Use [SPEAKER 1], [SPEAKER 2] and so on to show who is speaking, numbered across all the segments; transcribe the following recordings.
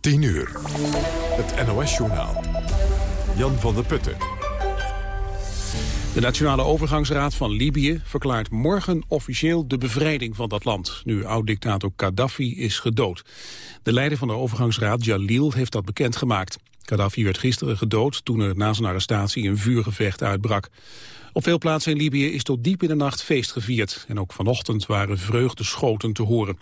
[SPEAKER 1] 10 uur. Het NOS-journaal. Jan van der Putten.
[SPEAKER 2] De Nationale Overgangsraad van Libië verklaart morgen officieel de bevrijding van dat land, nu oud-dictator Gaddafi is gedood. De leider van de overgangsraad, Jalil, heeft dat bekendgemaakt. Gaddafi werd gisteren gedood toen er na zijn arrestatie een vuurgevecht uitbrak. Op veel plaatsen in Libië is tot diep in de nacht feest gevierd. En ook vanochtend waren vreugdeschoten te horen.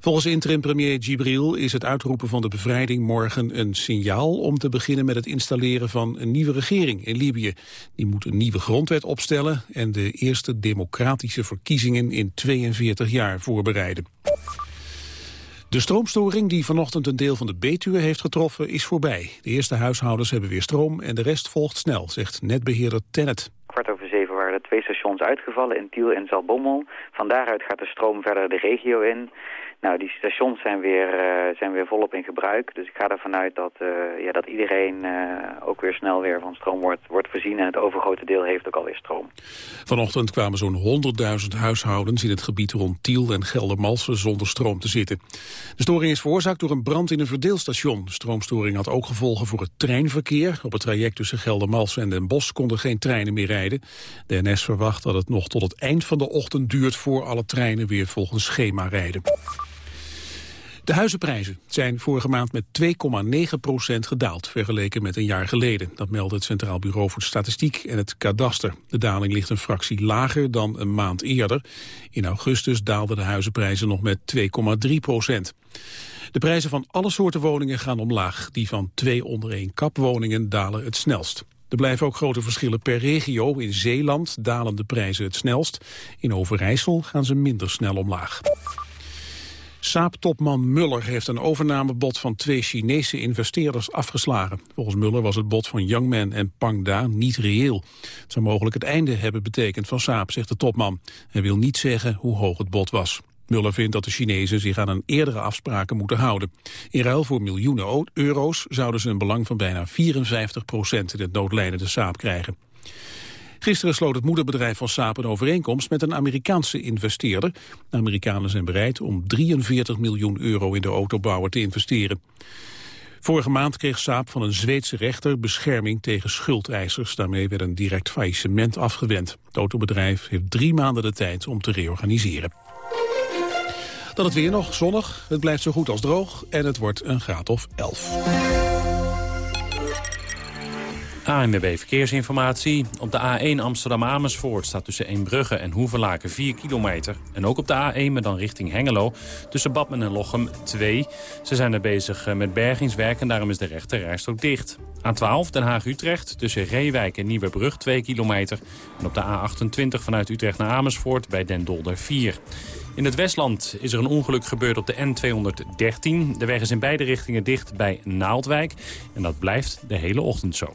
[SPEAKER 2] Volgens interim-premier Gibril is het uitroepen van de bevrijding morgen een signaal om te beginnen met het installeren van een nieuwe regering in Libië. Die moet een nieuwe grondwet opstellen en de eerste democratische verkiezingen in 42 jaar voorbereiden. De stroomstoring die vanochtend een deel van de Betuwe heeft getroffen is voorbij. De eerste huishoudens hebben weer stroom en de rest volgt snel, zegt netbeheerder Tennet
[SPEAKER 3] kwart over zeven waren er twee stations uitgevallen in Tiel en Zalbommel. Van daaruit gaat de stroom verder de regio in. Nou, die stations zijn weer, uh, zijn weer volop in gebruik. Dus ik ga ervan uit dat, uh, ja, dat iedereen uh, ook weer snel weer van stroom wordt, wordt voorzien. En het overgrote deel heeft ook alweer stroom.
[SPEAKER 2] Vanochtend kwamen zo'n 100.000 huishoudens in het gebied rond Tiel en Geldermalsen zonder stroom te zitten. De storing is veroorzaakt door een brand in een verdeelstation. De stroomstoring had ook gevolgen voor het treinverkeer. Op het traject tussen Geldermalsen en Den Bosch konden geen treinen meer rijden. De NS verwacht dat het nog tot het eind van de ochtend duurt voor alle treinen weer volgens schema rijden. De huizenprijzen zijn vorige maand met 2,9 procent gedaald... vergeleken met een jaar geleden. Dat meldde het Centraal Bureau voor Statistiek en het Kadaster. De daling ligt een fractie lager dan een maand eerder. In augustus daalden de huizenprijzen nog met 2,3 procent. De prijzen van alle soorten woningen gaan omlaag. Die van twee onder één kapwoningen dalen het snelst. Er blijven ook grote verschillen per regio. In Zeeland dalen de prijzen het snelst. In Overijssel gaan ze minder snel omlaag. Saab-topman Muller heeft een overnamebod van twee Chinese investeerders afgeslagen. Volgens Muller was het bod van Youngman en Pangda niet reëel. Het zou mogelijk het einde hebben betekend van Saab, zegt de topman. Hij wil niet zeggen hoe hoog het bod was. Muller vindt dat de Chinezen zich aan een eerdere afspraken moeten houden. In ruil voor miljoenen euro's zouden ze een belang van bijna 54 procent in het noodlijdende Saab krijgen. Gisteren sloot het moederbedrijf van Saab een overeenkomst met een Amerikaanse investeerder. De Amerikanen zijn bereid om 43 miljoen euro in de autobouwer te investeren. Vorige maand kreeg Saab van een Zweedse rechter bescherming tegen schuldeisers. Daarmee werd een direct faillissement afgewend. Het autobedrijf heeft drie maanden de tijd om te reorganiseren. Dan het weer nog, zonnig, het blijft zo goed als droog en het wordt een graad of 11.
[SPEAKER 4] ANWB Verkeersinformatie. Op de A1 Amsterdam-Amersfoort staat tussen Eembrugge en Hoevelaken 4 kilometer. En ook op de A1, maar dan richting Hengelo, tussen Badmen en Lochem 2. Ze zijn er bezig eh, met bergingswerk en daarom is de rechte rijstrook dicht. A12 Den Haag-Utrecht tussen Reewijk en Nieuwebrug 2 kilometer. En op de A28 vanuit Utrecht naar Amersfoort bij Den Dolder 4. In het Westland is er een ongeluk gebeurd op de N213. De weg is in beide richtingen dicht bij Naaldwijk. En dat blijft de hele ochtend zo.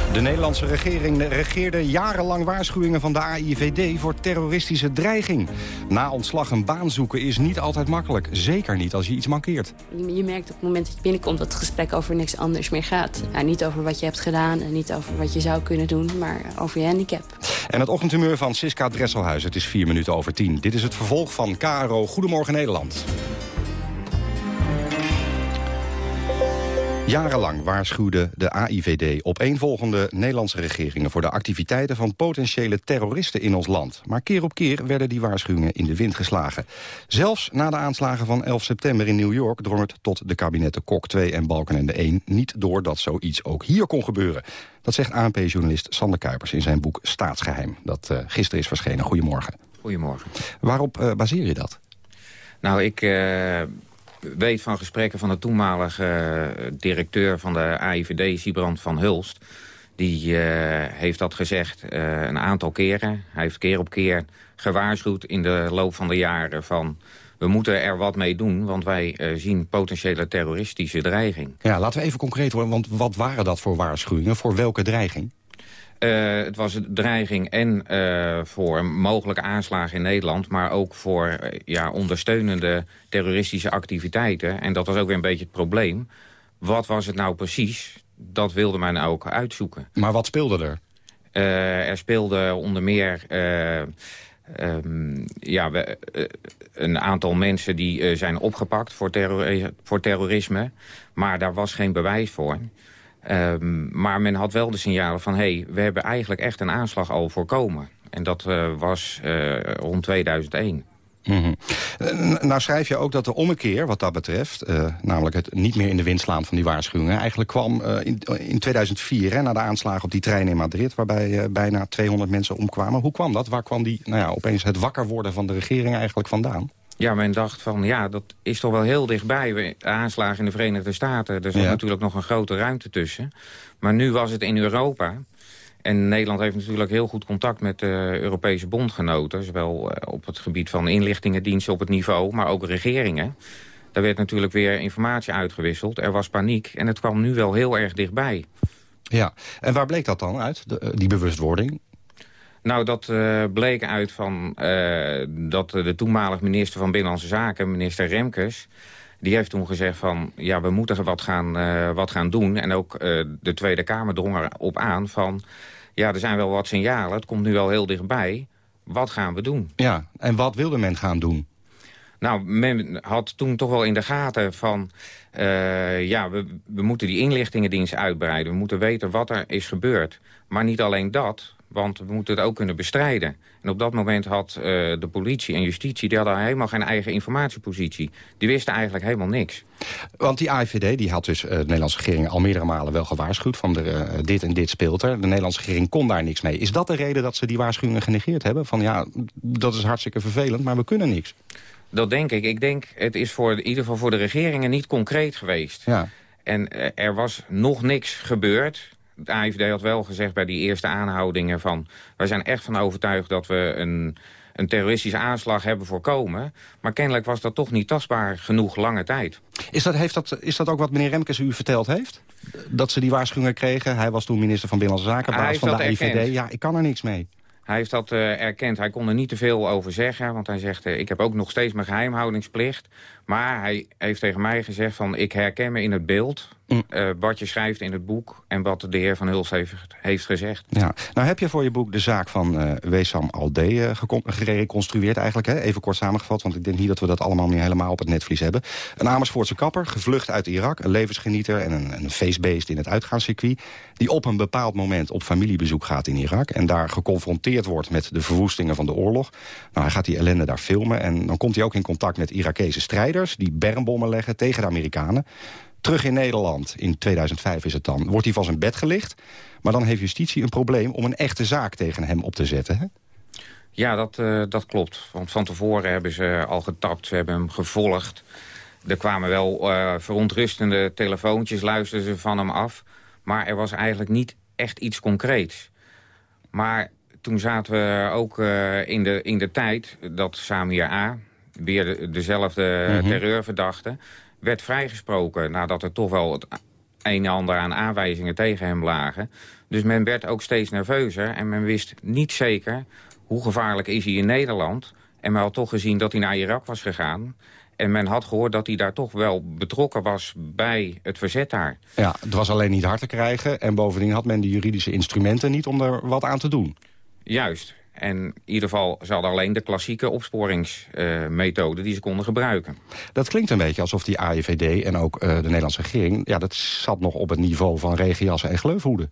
[SPEAKER 5] De Nederlandse regering regeerde jarenlang waarschuwingen van de AIVD voor terroristische dreiging. Na ontslag een baan zoeken is niet altijd makkelijk. Zeker niet als je iets mankeert.
[SPEAKER 6] Je merkt op het moment dat je binnenkomt dat het gesprek over niks anders meer gaat. Ja, niet over wat je hebt gedaan en niet over wat je zou kunnen doen, maar over je handicap.
[SPEAKER 5] En het ochtendhumeur van Siska Dresselhuis. Het is vier minuten over tien. Dit is het vervolg van KRO Goedemorgen Nederland. Jarenlang waarschuwde de AIVD opeenvolgende Nederlandse regeringen... voor de activiteiten van potentiële terroristen in ons land. Maar keer op keer werden die waarschuwingen in de wind geslagen. Zelfs na de aanslagen van 11 september in New York... drong het tot de kabinetten Kok 2 en Balkenende 1 niet door dat zoiets ook hier kon gebeuren. Dat zegt ANP-journalist Sander Kuipers in zijn boek Staatsgeheim... dat uh, gisteren is verschenen. Goedemorgen.
[SPEAKER 7] Goedemorgen.
[SPEAKER 5] Waarop uh, baseer je dat?
[SPEAKER 7] Nou, ik... Uh weet van gesprekken van de toenmalige uh, directeur van de AIVD, Sibrand van Hulst. Die uh, heeft dat gezegd uh, een aantal keren. Hij heeft keer op keer gewaarschuwd in de loop van de jaren van... we moeten er wat mee doen, want wij zien potentiële terroristische dreiging.
[SPEAKER 5] Ja, laten we even concreet worden, want wat waren dat voor waarschuwingen? Voor welke dreiging?
[SPEAKER 7] Uh, het was een dreiging en uh, voor mogelijke aanslagen in Nederland... maar ook voor uh, ja, ondersteunende terroristische activiteiten. En dat was ook weer een beetje het probleem. Wat was het nou precies? Dat wilde men ook uitzoeken.
[SPEAKER 5] Maar wat speelde er?
[SPEAKER 7] er speelde onder meer... Um, ja, we, een aantal mensen die zijn opgepakt voor, terror voor terrorisme. Maar daar was geen bewijs voor. Um, maar men had wel de signalen van... hé, hey, we hebben eigenlijk echt een aanslag al voorkomen. En dat uh, was uh, rond 2001.
[SPEAKER 5] Mm -hmm. Nou schrijf je ook dat de ommekeer wat dat betreft... Namelijk het niet meer in de wind slaan van die waarschuwingen... eigenlijk kwam in, in 2004, hè, na de aanslagen op die trein in Madrid... waarbij bijna 200 mensen omkwamen. Hoe kwam dat? Waar kwam die, nou ja, opeens het wakker worden van de regering eigenlijk vandaan?
[SPEAKER 7] Ja, men dacht van, ja, dat is toch wel heel dichtbij. Aanslagen in de Verenigde Staten, er zat ja. natuurlijk nog een grote ruimte tussen. Maar nu was het in Europa. En Nederland heeft natuurlijk heel goed contact met de Europese bondgenoten. Zowel op het gebied van inlichtingendiensten op het niveau, maar ook regeringen. Daar werd natuurlijk weer informatie uitgewisseld. Er was paniek en het kwam nu wel heel erg dichtbij.
[SPEAKER 5] Ja, en waar bleek dat dan uit, de, die bewustwording?
[SPEAKER 7] Nou, dat uh, bleek uit van uh, dat de toenmalig minister van Binnenlandse Zaken, minister Remkes... die heeft toen gezegd van, ja, we moeten wat gaan, uh, wat gaan doen. En ook de Tweede Kamer drong erop aan van... ja, er zijn wel wat signalen, het komt nu wel heel dichtbij. Wat gaan we doen?
[SPEAKER 5] Ja, en wat wilde men gaan doen?
[SPEAKER 7] Nou, men had toen toch wel in de gaten van... Uh, ja, we, we moeten die inlichtingendienst uitbreiden. We moeten weten wat er is gebeurd. Maar niet alleen dat, want we moeten het ook kunnen bestrijden. En op dat moment had uh, de politie en justitie... die hadden helemaal geen eigen informatiepositie. Die wisten eigenlijk helemaal niks.
[SPEAKER 5] Want die AIVD die had dus uh, de Nederlandse regering al meerdere malen wel gewaarschuwd... van de, uh, dit en dit speelt er. De Nederlandse regering kon daar niks mee. Is dat de reden dat ze die waarschuwingen genegeerd hebben? Van ja, dat is hartstikke vervelend, maar we kunnen niks.
[SPEAKER 7] Dat denk ik. Ik denk, het is voor, in ieder geval voor de regeringen niet concreet geweest.
[SPEAKER 5] Ja.
[SPEAKER 7] En er was nog niks gebeurd de AIVD had wel gezegd bij die eerste aanhoudingen van... wij zijn echt van overtuigd dat we een, een terroristische aanslag hebben voorkomen. Maar kennelijk was dat toch niet tastbaar genoeg lange tijd.
[SPEAKER 5] Is dat, heeft dat, is dat ook wat meneer Remkes u verteld heeft? Dat ze die waarschuwingen kregen? Hij was toen minister van Binnenlandse Zaken, baas van de AIVD. Ja, ik kan er niks mee.
[SPEAKER 7] Hij heeft dat uh, erkend. Hij kon er niet te veel over zeggen. Want hij zegt, uh, ik heb ook nog steeds mijn geheimhoudingsplicht. Maar hij heeft tegen mij gezegd van... ik herken me in het beeld. Uh, wat je schrijft in het boek... en wat de heer Van Huls heeft, heeft gezegd.
[SPEAKER 5] Ja. Nou heb je voor je boek de zaak van uh, Wesam Alde gereconstrueerd eigenlijk. Hè? Even kort samengevat, want ik denk niet dat we dat allemaal meer helemaal op het netvlies hebben. Een Amersfoortse kapper, gevlucht uit Irak, een levensgenieter... en een, een feestbeest in het uitgaanscircuit... die op een bepaald moment op familiebezoek gaat in Irak... en daar geconfronteerd wordt met de verwoestingen van de oorlog. Nou, hij gaat die ellende daar filmen en dan komt hij ook in contact met Irakese strijders die bermbommen leggen tegen de Amerikanen. Terug in Nederland, in 2005 is het dan, wordt hij van zijn bed gelicht. Maar dan heeft justitie een probleem om een echte zaak tegen hem op te zetten. Hè?
[SPEAKER 7] Ja, dat, uh, dat klopt. Want van tevoren hebben ze al getapt, ze hebben hem gevolgd. Er kwamen wel uh, verontrustende telefoontjes, luisterden ze van hem af. Maar er was eigenlijk niet echt iets concreets. Maar toen zaten we ook uh, in, de, in de tijd dat Samir A weer dezelfde mm -hmm. terreurverdachte, werd vrijgesproken nadat er toch wel het een en ander aan aanwijzingen tegen hem lagen. Dus men werd ook steeds nerveuzer en men wist niet zeker hoe gevaarlijk is hij in Nederland. En men had toch gezien dat hij naar Irak was gegaan. En men had gehoord dat hij daar toch wel betrokken was bij het verzet daar.
[SPEAKER 5] Ja, het was alleen niet hard te krijgen. En bovendien had men de juridische instrumenten niet om er wat aan te doen.
[SPEAKER 7] Juist. En in ieder geval, ze hadden alleen de klassieke opsporingsmethode die ze konden gebruiken.
[SPEAKER 5] Dat klinkt een beetje alsof die AIVD en ook uh, de Nederlandse regering... ja, dat zat nog op het niveau van regenjassen en gleufhoeden.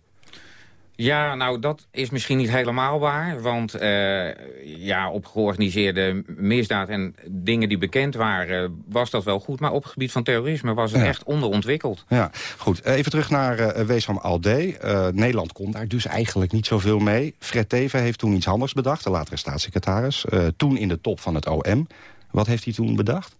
[SPEAKER 7] Ja, nou, dat is misschien niet helemaal waar. Want uh, ja, op georganiseerde misdaad en dingen die bekend waren... was dat wel goed. Maar op het gebied van terrorisme was het ja. echt onderontwikkeld.
[SPEAKER 5] Ja, goed. Even terug naar uh, Weesam Alde. Uh, Nederland kon daar dus eigenlijk niet zoveel mee. Fred Teven heeft toen iets anders bedacht, de latere staatssecretaris. toen in de top van het OM. Wat heeft hij toen bedacht?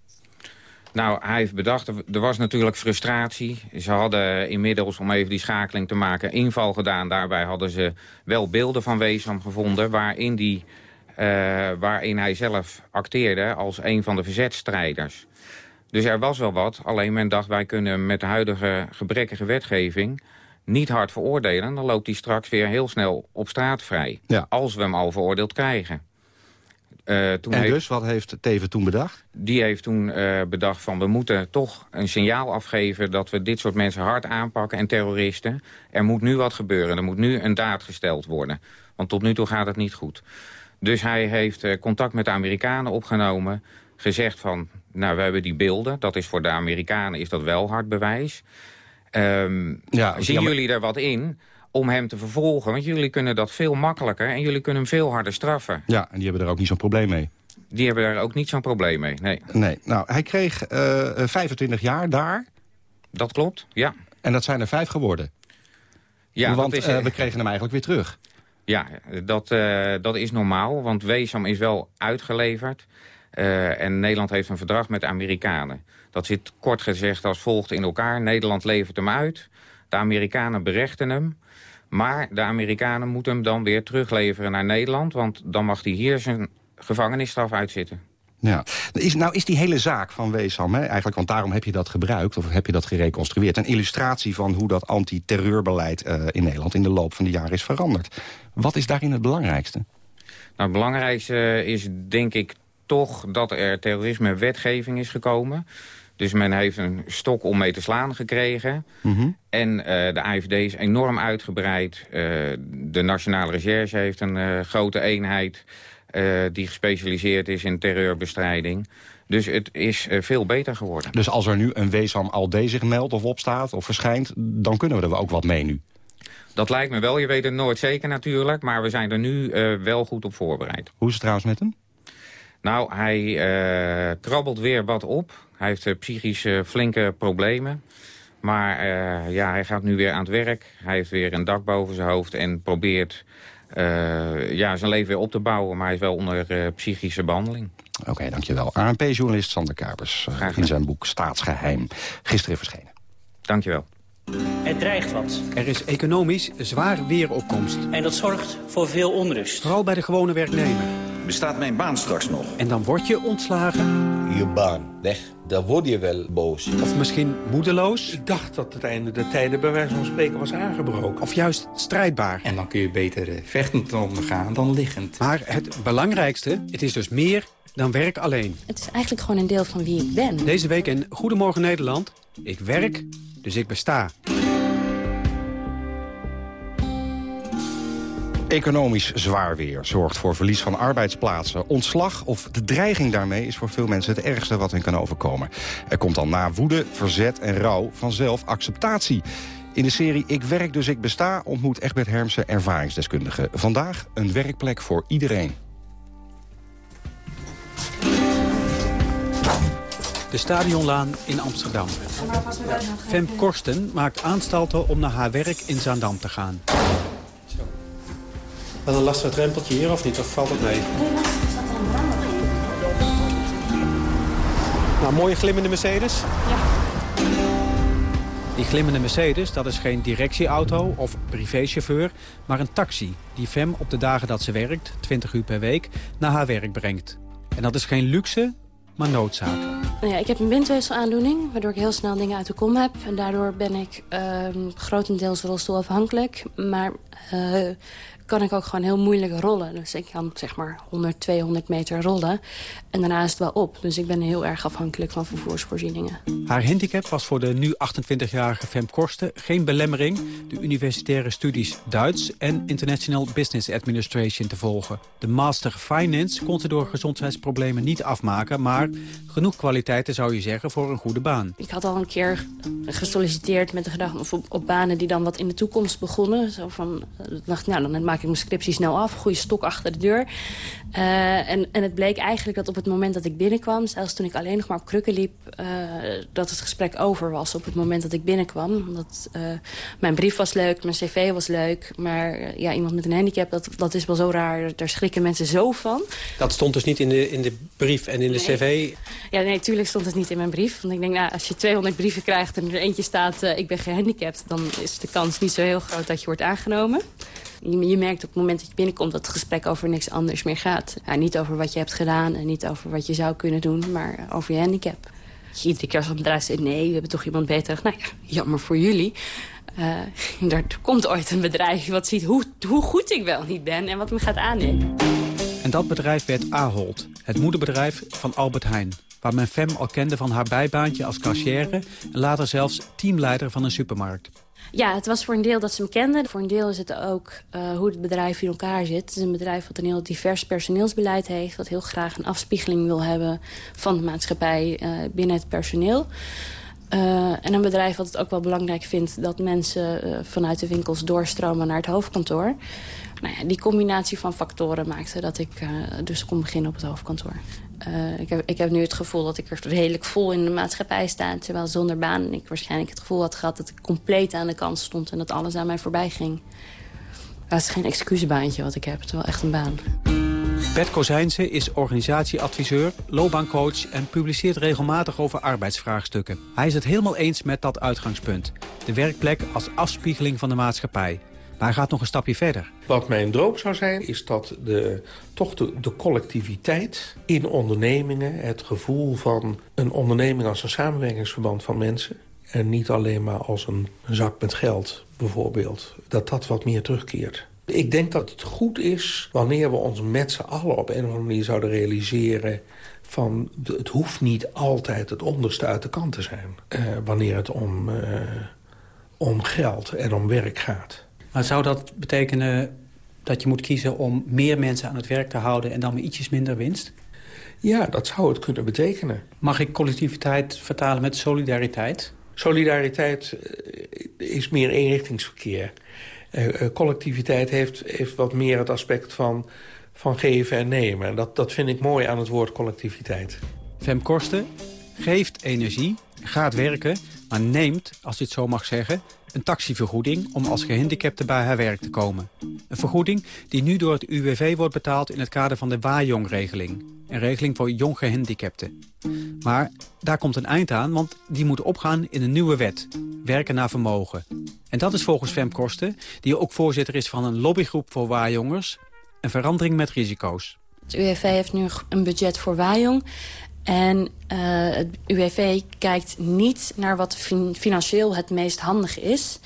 [SPEAKER 7] Nou, hij heeft bedacht, er was natuurlijk frustratie. Ze hadden inmiddels, om even die schakeling te maken, inval gedaan. Daarbij hadden ze wel beelden van Weesam gevonden... waarin, die, uh, waarin hij zelf acteerde als een van de verzetstrijders. Dus er was wel wat, alleen men dacht... wij kunnen met de huidige gebrekkige wetgeving niet hard veroordelen... dan loopt hij straks weer heel snel op straat vrij.
[SPEAKER 5] Ja.
[SPEAKER 7] Als we hem al veroordeeld krijgen. Uh, toen
[SPEAKER 5] en
[SPEAKER 7] heeft,
[SPEAKER 5] dus, wat heeft Teven toen bedacht?
[SPEAKER 7] Die heeft toen uh, bedacht van we moeten toch een signaal afgeven... dat we dit soort mensen hard aanpakken en terroristen. Er moet nu wat gebeuren. Er moet nu een daad gesteld worden. Want tot nu toe gaat het niet goed. Dus hij heeft uh, contact met de Amerikanen opgenomen. Gezegd van, nou we hebben die beelden. Dat is voor de Amerikanen is dat wel hard bewijs. Um, ja, zien jullie er wat in om hem te vervolgen? Want jullie kunnen dat veel makkelijker en jullie kunnen hem veel harder straffen.
[SPEAKER 5] Ja, en die hebben er ook niet zo'n probleem mee.
[SPEAKER 7] Die hebben daar ook niet zo'n probleem mee, nee.
[SPEAKER 5] Nee, nou, hij kreeg uh, 25 jaar daar.
[SPEAKER 7] Dat klopt, ja.
[SPEAKER 5] En dat zijn er vijf geworden.
[SPEAKER 7] Ja,
[SPEAKER 5] want
[SPEAKER 7] is,
[SPEAKER 5] uh, we kregen hem eigenlijk weer terug.
[SPEAKER 7] Ja, dat, uh, dat is normaal, want Weesam is wel uitgeleverd. Uh, en Nederland heeft een verdrag met de Amerikanen. Dat zit kort gezegd als volgt in elkaar. Nederland levert hem uit. De Amerikanen berechten hem. Maar de Amerikanen moeten hem dan weer terugleveren naar Nederland... want dan mag hij hier zijn gevangenisstraf uitzitten.
[SPEAKER 5] Ja. Is, nou is die hele zaak van Weesam, hè, eigenlijk, want daarom heb je dat gebruikt... of heb je dat gereconstrueerd, een illustratie van hoe dat antiterreurbeleid uh, in Nederland... in de loop van de jaren is veranderd. Wat is daarin het belangrijkste?
[SPEAKER 7] Nou, het belangrijkste is denk ik toch dat er terrorisme-wetgeving is gekomen... Dus men heeft een stok om mee te slaan gekregen.
[SPEAKER 5] Mm -hmm.
[SPEAKER 7] En uh, de AFD is enorm uitgebreid. Uh, de Nationale Recherche heeft een uh, grote eenheid... die gespecialiseerd is in terreurbestrijding. Dus het is veel beter geworden.
[SPEAKER 5] Dus als er nu een Weesam Alde zich meldt of opstaat of verschijnt... dan kunnen we er ook wat mee nu?
[SPEAKER 7] Dat lijkt me wel. Je weet het nooit zeker natuurlijk. Maar we zijn er nu wel goed op voorbereid.
[SPEAKER 5] Hoe is het trouwens met hem?
[SPEAKER 7] Nou, hij uh, krabbelt weer wat op. Hij heeft uh, psychisch uh, flinke problemen. Maar ja, hij gaat nu weer aan het werk. Hij heeft weer een dak boven zijn hoofd en probeert ja, zijn leven weer op te bouwen. Maar hij is wel onder psychische behandeling.
[SPEAKER 5] Oké, okay, dankjewel. ANP-journalist Sander Kapers in zijn boek Staatsgeheim. Gisteren verschenen.
[SPEAKER 7] Dankjewel.
[SPEAKER 8] Er dreigt wat.
[SPEAKER 9] Er is economisch zwaar weeropkomst.
[SPEAKER 8] En dat zorgt voor veel onrust.
[SPEAKER 9] Vooral bij de gewone werknemer.
[SPEAKER 10] Bestaat mijn baan straks nog?
[SPEAKER 9] En dan word je ontslagen.
[SPEAKER 11] Je baan weg, dan word je wel boos.
[SPEAKER 9] Of misschien moedeloos.
[SPEAKER 12] Ik dacht dat het einde der tijden bij wijze van spreken was aangebroken.
[SPEAKER 9] Of juist strijdbaar.
[SPEAKER 13] En dan kun je beter vechtend ondergaan dan liggend.
[SPEAKER 9] Maar het belangrijkste, het is dus meer dan werk alleen.
[SPEAKER 6] Het is eigenlijk gewoon een deel van wie ik ben.
[SPEAKER 9] Deze week in Goedemorgen Nederland. Ik werk, dus ik besta.
[SPEAKER 5] Economisch zwaar weer zorgt voor verlies van arbeidsplaatsen. Ontslag of de dreiging daarmee is voor veel mensen het ergste wat hen kan overkomen. Er komt dan na woede, verzet en rouw vanzelf acceptatie. In de serie Ik werk dus ik besta ontmoet Egbert Hermsen ervaringsdeskundige. Vandaag een werkplek voor iedereen.
[SPEAKER 9] De Stadionlaan in Amsterdam. Fem Korsten maakt aanstalten om naar haar werk in Zaandam te gaan.
[SPEAKER 12] Wel een lastig drempeltje hier of niet? Of valt het mee?
[SPEAKER 9] Nou, mooie glimmende Mercedes.
[SPEAKER 6] Ja.
[SPEAKER 9] Die glimmende Mercedes, dat is geen directieauto of privéchauffeur... maar een taxi die Fem op de dagen dat ze werkt, 20 uur per week... naar haar werk brengt. En dat is geen luxe, maar noodzaak.
[SPEAKER 6] Nou ja, ik heb een bindweefselaandoening, waardoor ik heel snel dingen uit de kom heb. En daardoor ben ik uh, grotendeels rolstoelafhankelijk. Maar uh, kan ik ook gewoon heel moeilijk rollen. Dus ik kan zeg maar 100, 200 meter rollen. En daarna is het wel op. Dus ik ben heel erg afhankelijk van vervoersvoorzieningen.
[SPEAKER 9] Haar handicap was voor de nu 28-jarige Fem Korsten geen belemmering... de universitaire studies Duits en International Business Administration te volgen. De Master Finance kon ze door gezondheidsproblemen niet afmaken... maar genoeg kwaliteiten zou je zeggen voor een goede baan.
[SPEAKER 6] Ik had al een keer gesolliciteerd met de gedachte op, op banen die dan wat in de toekomst begonnen. Zo van, dacht, nou, dan maak ik mijn scriptie snel af, goede stok achter de deur. Uh, en, en het bleek eigenlijk dat op het moment dat ik binnenkwam... zelfs toen ik alleen nog maar op krukken liep... Uh, dat het gesprek over was op het moment dat ik binnenkwam. Omdat, uh, mijn brief was leuk, mijn cv was leuk. Maar ja, iemand met een handicap, dat, dat is wel zo raar. Daar schrikken mensen zo van.
[SPEAKER 9] Dat stond dus niet in de, in de brief en in de
[SPEAKER 6] nee.
[SPEAKER 9] cv?
[SPEAKER 6] Ja, nee, tuurlijk stond het niet in mijn brief. Want ik denk, nou, als je 200 brieven krijgt en er eentje staat... ik ben gehandicapt, dan is de kans niet zo heel groot dat je wordt aangenomen. Je, je, merkt op het moment dat je binnenkomt dat het gesprek over niks anders meer gaat. Ja, niet over wat je hebt gedaan en niet over wat je zou kunnen doen, maar over je handicap. Je iedere keer als een bedrijf zegt, nee, we hebben toch iemand beter. Nou ja, jammer voor jullie. Uh, er komt ooit een bedrijf wat ziet hoe, hoe goed ik wel niet ben en wat me gaat aannemen.
[SPEAKER 9] En dat bedrijf werd Ahold, het moederbedrijf van Albert Heijn. Waar men Fem al kende van haar bijbaantje als cashier... en later zelfs teamleider van een supermarkt.
[SPEAKER 6] Ja, het was voor een deel dat ze hem kenden. Voor een deel is het ook uh, hoe het bedrijf in elkaar zit. Het is een bedrijf wat een heel divers personeelsbeleid heeft... wat heel graag een afspiegeling wil hebben van de maatschappij uh, binnen het personeel. Uh, en een bedrijf wat het ook wel belangrijk vindt... dat mensen vanuit de winkels doorstromen naar het hoofdkantoor. Nou ja, die combinatie van factoren maakte dat ik dus kon beginnen op het hoofdkantoor. Uh, ik, heb, ik heb nu het gevoel dat ik er redelijk vol in de maatschappij sta. Terwijl zonder baan ik waarschijnlijk het gevoel had gehad... dat ik compleet aan de kant stond en dat alles aan mij voorbij ging. Dat is geen excusebaantje wat ik heb. Het is wel echt een baan.
[SPEAKER 9] Bert Kozijnse is organisatieadviseur, loopbaancoach... en publiceert regelmatig over arbeidsvraagstukken. Hij is het helemaal eens met dat uitgangspunt. De werkplek als afspiegeling van de maatschappij. Maar hij gaat nog een stapje verder.
[SPEAKER 12] Wat mijn droom zou zijn, is dat de, toch de, collectiviteit in ondernemingen... het gevoel van een onderneming als een samenwerkingsverband van mensen... en niet alleen maar als een, zak met geld, bijvoorbeeld... dat dat wat meer terugkeert. Ik denk dat het goed is wanneer we ons met z'n allen op een of andere manier zouden realiseren van het hoeft niet altijd het onderste uit de kant te zijn. Uh, wanneer het om, uh, om geld en om werk gaat.
[SPEAKER 9] Maar zou dat betekenen dat je moet kiezen om meer mensen aan het werk te houden... en dan met ietsjes minder winst?
[SPEAKER 12] Ja, dat zou het kunnen betekenen.
[SPEAKER 9] Mag ik collectiviteit vertalen met solidariteit?
[SPEAKER 12] Solidariteit is meer eenrichtingsverkeer. Uh, collectiviteit heeft, heeft wat meer het aspect van, van geven en nemen. Dat, dat vind ik mooi aan het woord collectiviteit.
[SPEAKER 9] Fem Korsten geeft energie, gaat werken, maar neemt, als je het zo mag zeggen een taxivergoeding om als gehandicapte bij haar werk te komen. Een vergoeding die nu door het UWV wordt betaald in het kader van de WAJONG-regeling. Een regeling voor jong gehandicapten. Maar daar komt een eind aan, want die moet opgaan in een nieuwe wet. Werken naar vermogen. En dat is volgens Fem Kosten, die ook voorzitter is van een lobbygroep voor waaijongers... een verandering met risico's.
[SPEAKER 6] Het UWV heeft nu een budget voor waaijong. En uh, het UWV kijkt niet naar wat financieel het meest handig is.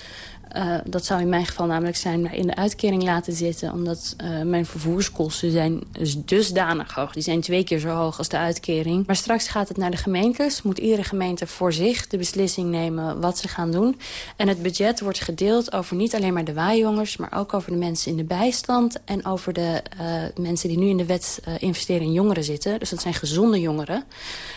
[SPEAKER 6] Uh, dat zou in mijn geval namelijk zijn in de uitkering laten zitten. Omdat uh, mijn vervoerskosten zijn dus dusdanig hoog. Die zijn twee keer zo hoog als de uitkering. Maar straks gaat het naar de gemeentes. Moet iedere gemeente voor zich de beslissing nemen wat ze gaan doen. En het budget wordt gedeeld over niet alleen maar de waaijongers... maar ook over de mensen in de bijstand... en over de uh, mensen die nu in de wet investeren in jongeren zitten. Dus dat zijn gezonde jongeren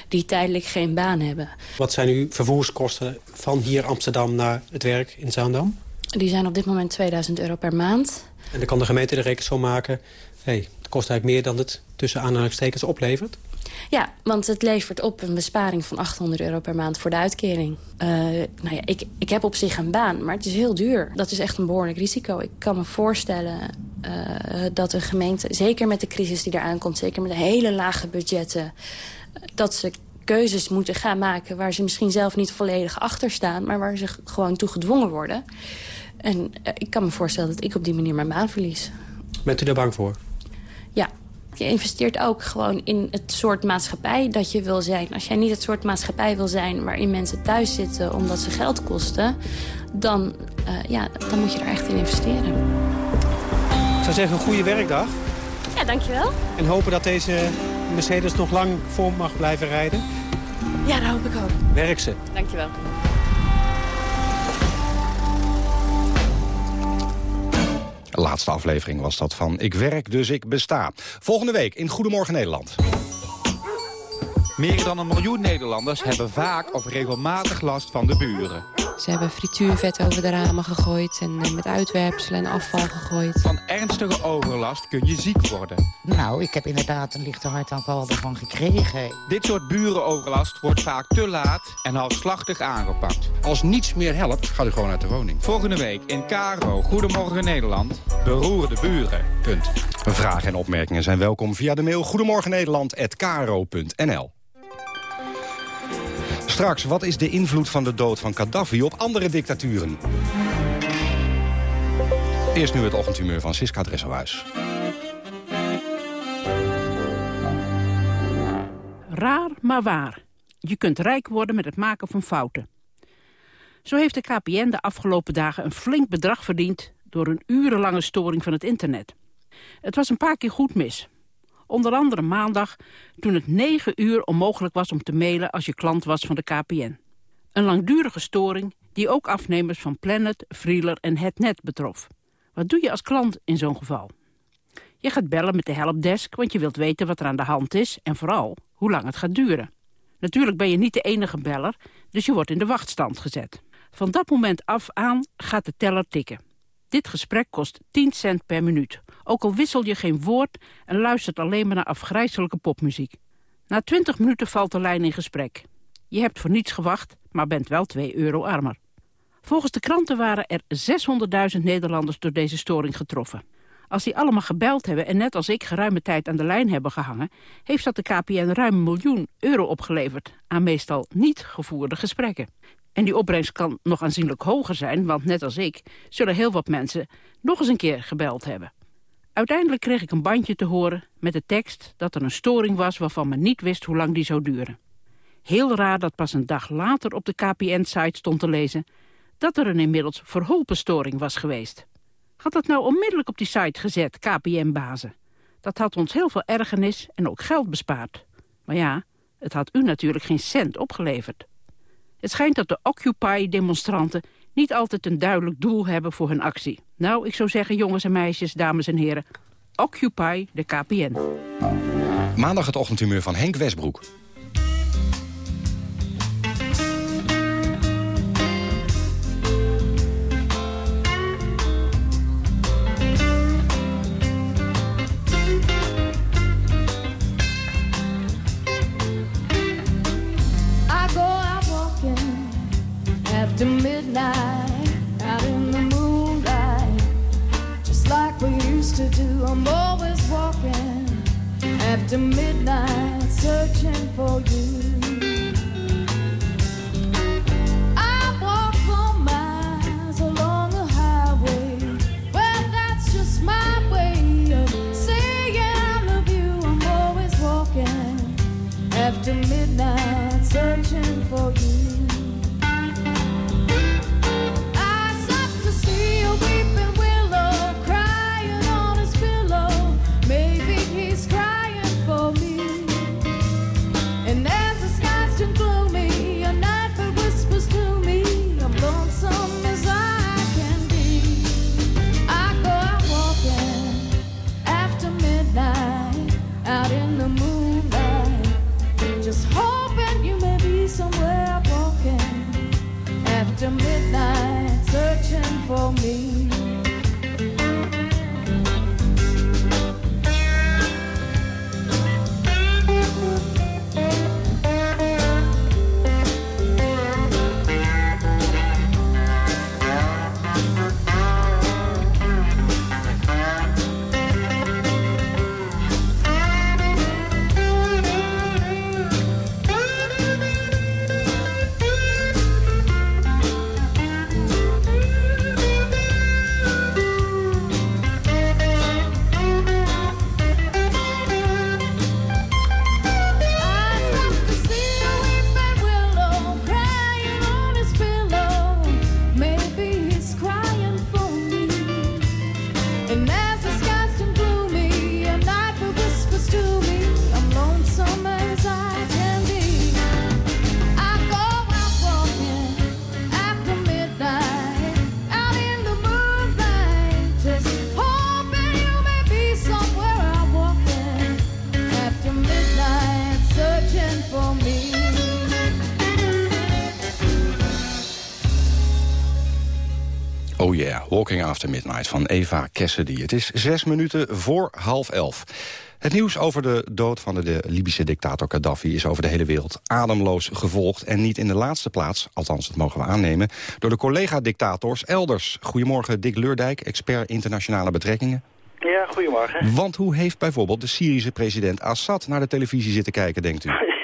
[SPEAKER 6] die tijdelijk geen baan hebben.
[SPEAKER 9] Wat zijn uw vervoerskosten van hier Amsterdam naar het werk in Zaandam?
[SPEAKER 6] Die zijn op dit moment 2000 euro per maand.
[SPEAKER 9] En dan kan de gemeente de rekensom maken... Hey, het kost eigenlijk meer dan het tussen aanhalingstekens oplevert?
[SPEAKER 6] Ja, want het levert op een besparing van 800 euro per maand voor de uitkering. Uh, nou ja, ik, ik heb op zich een baan, maar het is heel duur. Dat is echt een behoorlijk risico. Ik kan me voorstellen uh, dat een gemeente, zeker met de crisis die eraan komt... zeker met de hele lage budgetten, dat ze keuzes moeten gaan maken... waar ze misschien zelf niet volledig achter staan... maar waar ze gewoon toe gedwongen worden. En uh, ik kan me voorstellen dat ik op die manier mijn baan verlies.
[SPEAKER 9] Bent u daar bang voor?
[SPEAKER 6] Ja. Je investeert ook gewoon in het soort maatschappij dat je wil zijn. Als jij niet het soort maatschappij wil zijn waarin mensen thuis zitten omdat ze geld kosten... dan, uh, ja, dan moet je er echt in investeren.
[SPEAKER 9] Ik zou zeggen, een goede werkdag.
[SPEAKER 6] Ja, dankjewel.
[SPEAKER 9] En hopen dat deze Mercedes nog lang voor mag blijven rijden.
[SPEAKER 6] Ja, dat hoop ik ook.
[SPEAKER 9] Werk ze.
[SPEAKER 6] Dankjewel.
[SPEAKER 5] Laatste aflevering was dat van Ik werk, dus ik besta. Volgende week in Goedemorgen Nederland.
[SPEAKER 14] Meer dan een miljoen Nederlanders hebben vaak of regelmatig last van de buren.
[SPEAKER 15] Ze hebben frituurvet over de ramen gegooid en met uitwerpselen en afval gegooid.
[SPEAKER 14] Van ernstige overlast kun je ziek worden.
[SPEAKER 16] Nou, ik heb inderdaad een lichte hartaanval ervan gekregen.
[SPEAKER 14] Dit soort burenoverlast wordt vaak te laat en halfslachtig aangepakt.
[SPEAKER 17] Als niets meer helpt, gaat u gewoon uit de woning.
[SPEAKER 14] Volgende week in Caro, Goedemorgen Nederland, beroerde buren.
[SPEAKER 5] Punt. Vragen en opmerkingen zijn welkom via de mail goedemorgennederland.kro.nl. Straks, wat is de invloed van de dood van Gaddafi op andere dictaturen? Eerst nu het ochtendhumeur van Siska Dresselhuis.
[SPEAKER 18] Raar, maar waar. Je kunt rijk worden met het maken van fouten. Zo heeft de KPN de afgelopen dagen een flink bedrag verdiend... door een urenlange storing van het internet. Het was een paar keer goed mis. Onder andere maandag, toen het negen uur onmogelijk was om te mailen... als je klant was van de KPN. Een langdurige storing die ook afnemers van Planet, Freeler en HetNet betrof. Wat doe je als klant in zo'n geval? Je gaat bellen met de helpdesk, want je wilt weten wat er aan de hand is... en vooral hoe lang het gaat duren. Natuurlijk ben je niet de enige beller, dus je wordt in de wachtstand gezet. Van dat moment af aan gaat de teller tikken. Dit gesprek kost 10 cent per minuut. Ook al wissel je geen woord en luistert alleen maar naar afgrijzelijke popmuziek. Na 20 minuten valt de lijn in gesprek. Je hebt voor niets gewacht, maar bent wel 2 euro armer. Volgens de kranten waren er 600.000 Nederlanders door deze storing getroffen. Als die allemaal gebeld hebben en net als ik geruime tijd aan de lijn hebben gehangen... heeft dat de KPN ruim een miljoen euro opgeleverd... aan meestal niet gevoerde gesprekken. En die opbrengst kan nog aanzienlijk hoger zijn... want net als ik zullen heel wat mensen nog eens een keer gebeld hebben. Uiteindelijk kreeg ik een bandje te horen met de tekst dat er een storing was... waarvan men niet wist hoe lang die zou duren. Heel raar dat pas een dag later op de KPN-site stond te lezen... dat er een inmiddels verholpen storing was geweest. Had dat nou onmiddellijk op die site gezet, KPN-bazen? Dat had ons heel veel ergernis en ook geld bespaard. Maar ja, het had u natuurlijk geen cent opgeleverd. Het schijnt dat de Occupy-demonstranten niet altijd een duidelijk doel hebben voor hun actie. Nou, ik zou zeggen, jongens en meisjes, dames en heren, Occupy de KPN.
[SPEAKER 5] Maandag het ochtendhumeur van Henk Westbroek.
[SPEAKER 19] After midnight, out in the moonlight, just like we used to do. I'm always walking after midnight, searching for you. I walk for miles along After Midnight
[SPEAKER 5] van Eva Cassidy. Het is zes minuten voor half elf. Het nieuws over de dood van de, de Libische dictator Gaddafi... is over de hele wereld ademloos gevolgd. En niet in de laatste plaats, althans dat mogen we aannemen... door de collega-dictators elders. Goedemorgen Dick Leurdijk, expert internationale betrekkingen.
[SPEAKER 20] Ja, goedemorgen.
[SPEAKER 5] Want hoe heeft bijvoorbeeld de Syrische president Assad... naar de televisie zitten kijken, denkt u?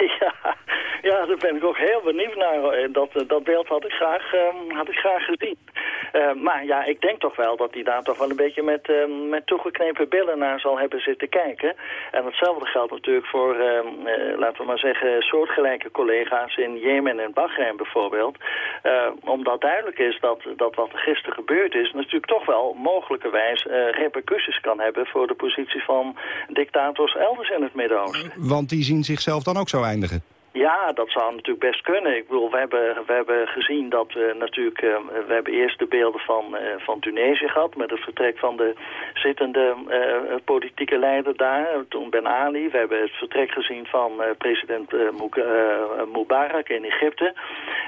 [SPEAKER 20] daar ben ik ook heel benieuwd naar. Eh, Dat, eh, dat beeld had ik graag, ehm, had ik graag gezien. Eh, maar ja, ik denk toch wel dat hij daar toch wel een beetje met, eh, met toegeknepen billen naar zal hebben zitten kijken. En hetzelfde geldt natuurlijk voor, eh, eh, laten we maar zeggen, soortgelijke collega's in Jemen en Bahrein bijvoorbeeld. Omdat duidelijk is dat, dat wat er gisteren gebeurd is natuurlijk toch wel mogelijkerwijs repercussies kan hebben voor de positie van dictators elders in het Midden-Oosten.
[SPEAKER 5] Want die zien zichzelf dan ook zo eindigen.
[SPEAKER 20] Ja, dat zou natuurlijk best kunnen. Ik bedoel, we hebben, we hebben gezien dat we natuurlijk... eh, we hebben eerst de beelden van, eh, van Tunesië gehad... met het vertrek van de zittende eh, politieke leider daar, toen Ben Ali. We hebben het vertrek gezien van eh, president eh, eh, Mubarak in Egypte.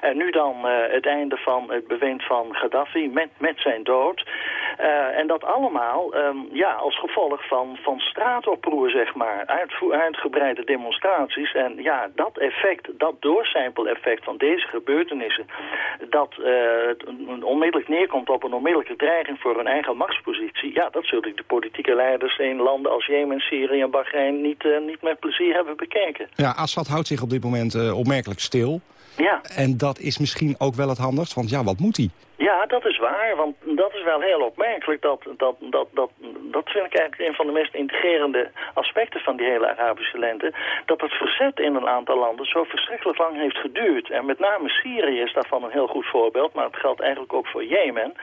[SPEAKER 20] En nu dan eh, het einde van het bewind van Gaddafi met, met zijn dood. Eh, en dat allemaal ehm, ja, als gevolg van, van straatoproer, zeg maar. Uitgebreide demonstraties. En ja, dat effect, dat doorcijpeleffect van deze gebeurtenissen... dat on- onmiddellijk neerkomt op een onmiddellijke dreiging voor hun eigen machtspositie... ja, dat zullen de politieke leiders in landen als Jemen, Syrië en Bahrein... niet, eh, niet met plezier hebben bekeken.
[SPEAKER 5] Ja, Assad houdt zich op dit moment eh, opmerkelijk stil.
[SPEAKER 20] Ja.
[SPEAKER 5] En dat is misschien ook wel het handigst, want ja, wat moet hij?
[SPEAKER 20] Ja, dat is waar, want dat is wel heel opmerkelijk. Dat, dat, dat, dat, dat vind ik eigenlijk een van de meest integrerende aspecten van die hele Arabische lente. Dat het verzet in een aantal landen zo verschrikkelijk lang heeft geduurd. En met name Syrië is daarvan een heel goed voorbeeld, maar het geldt eigenlijk ook voor Jemen.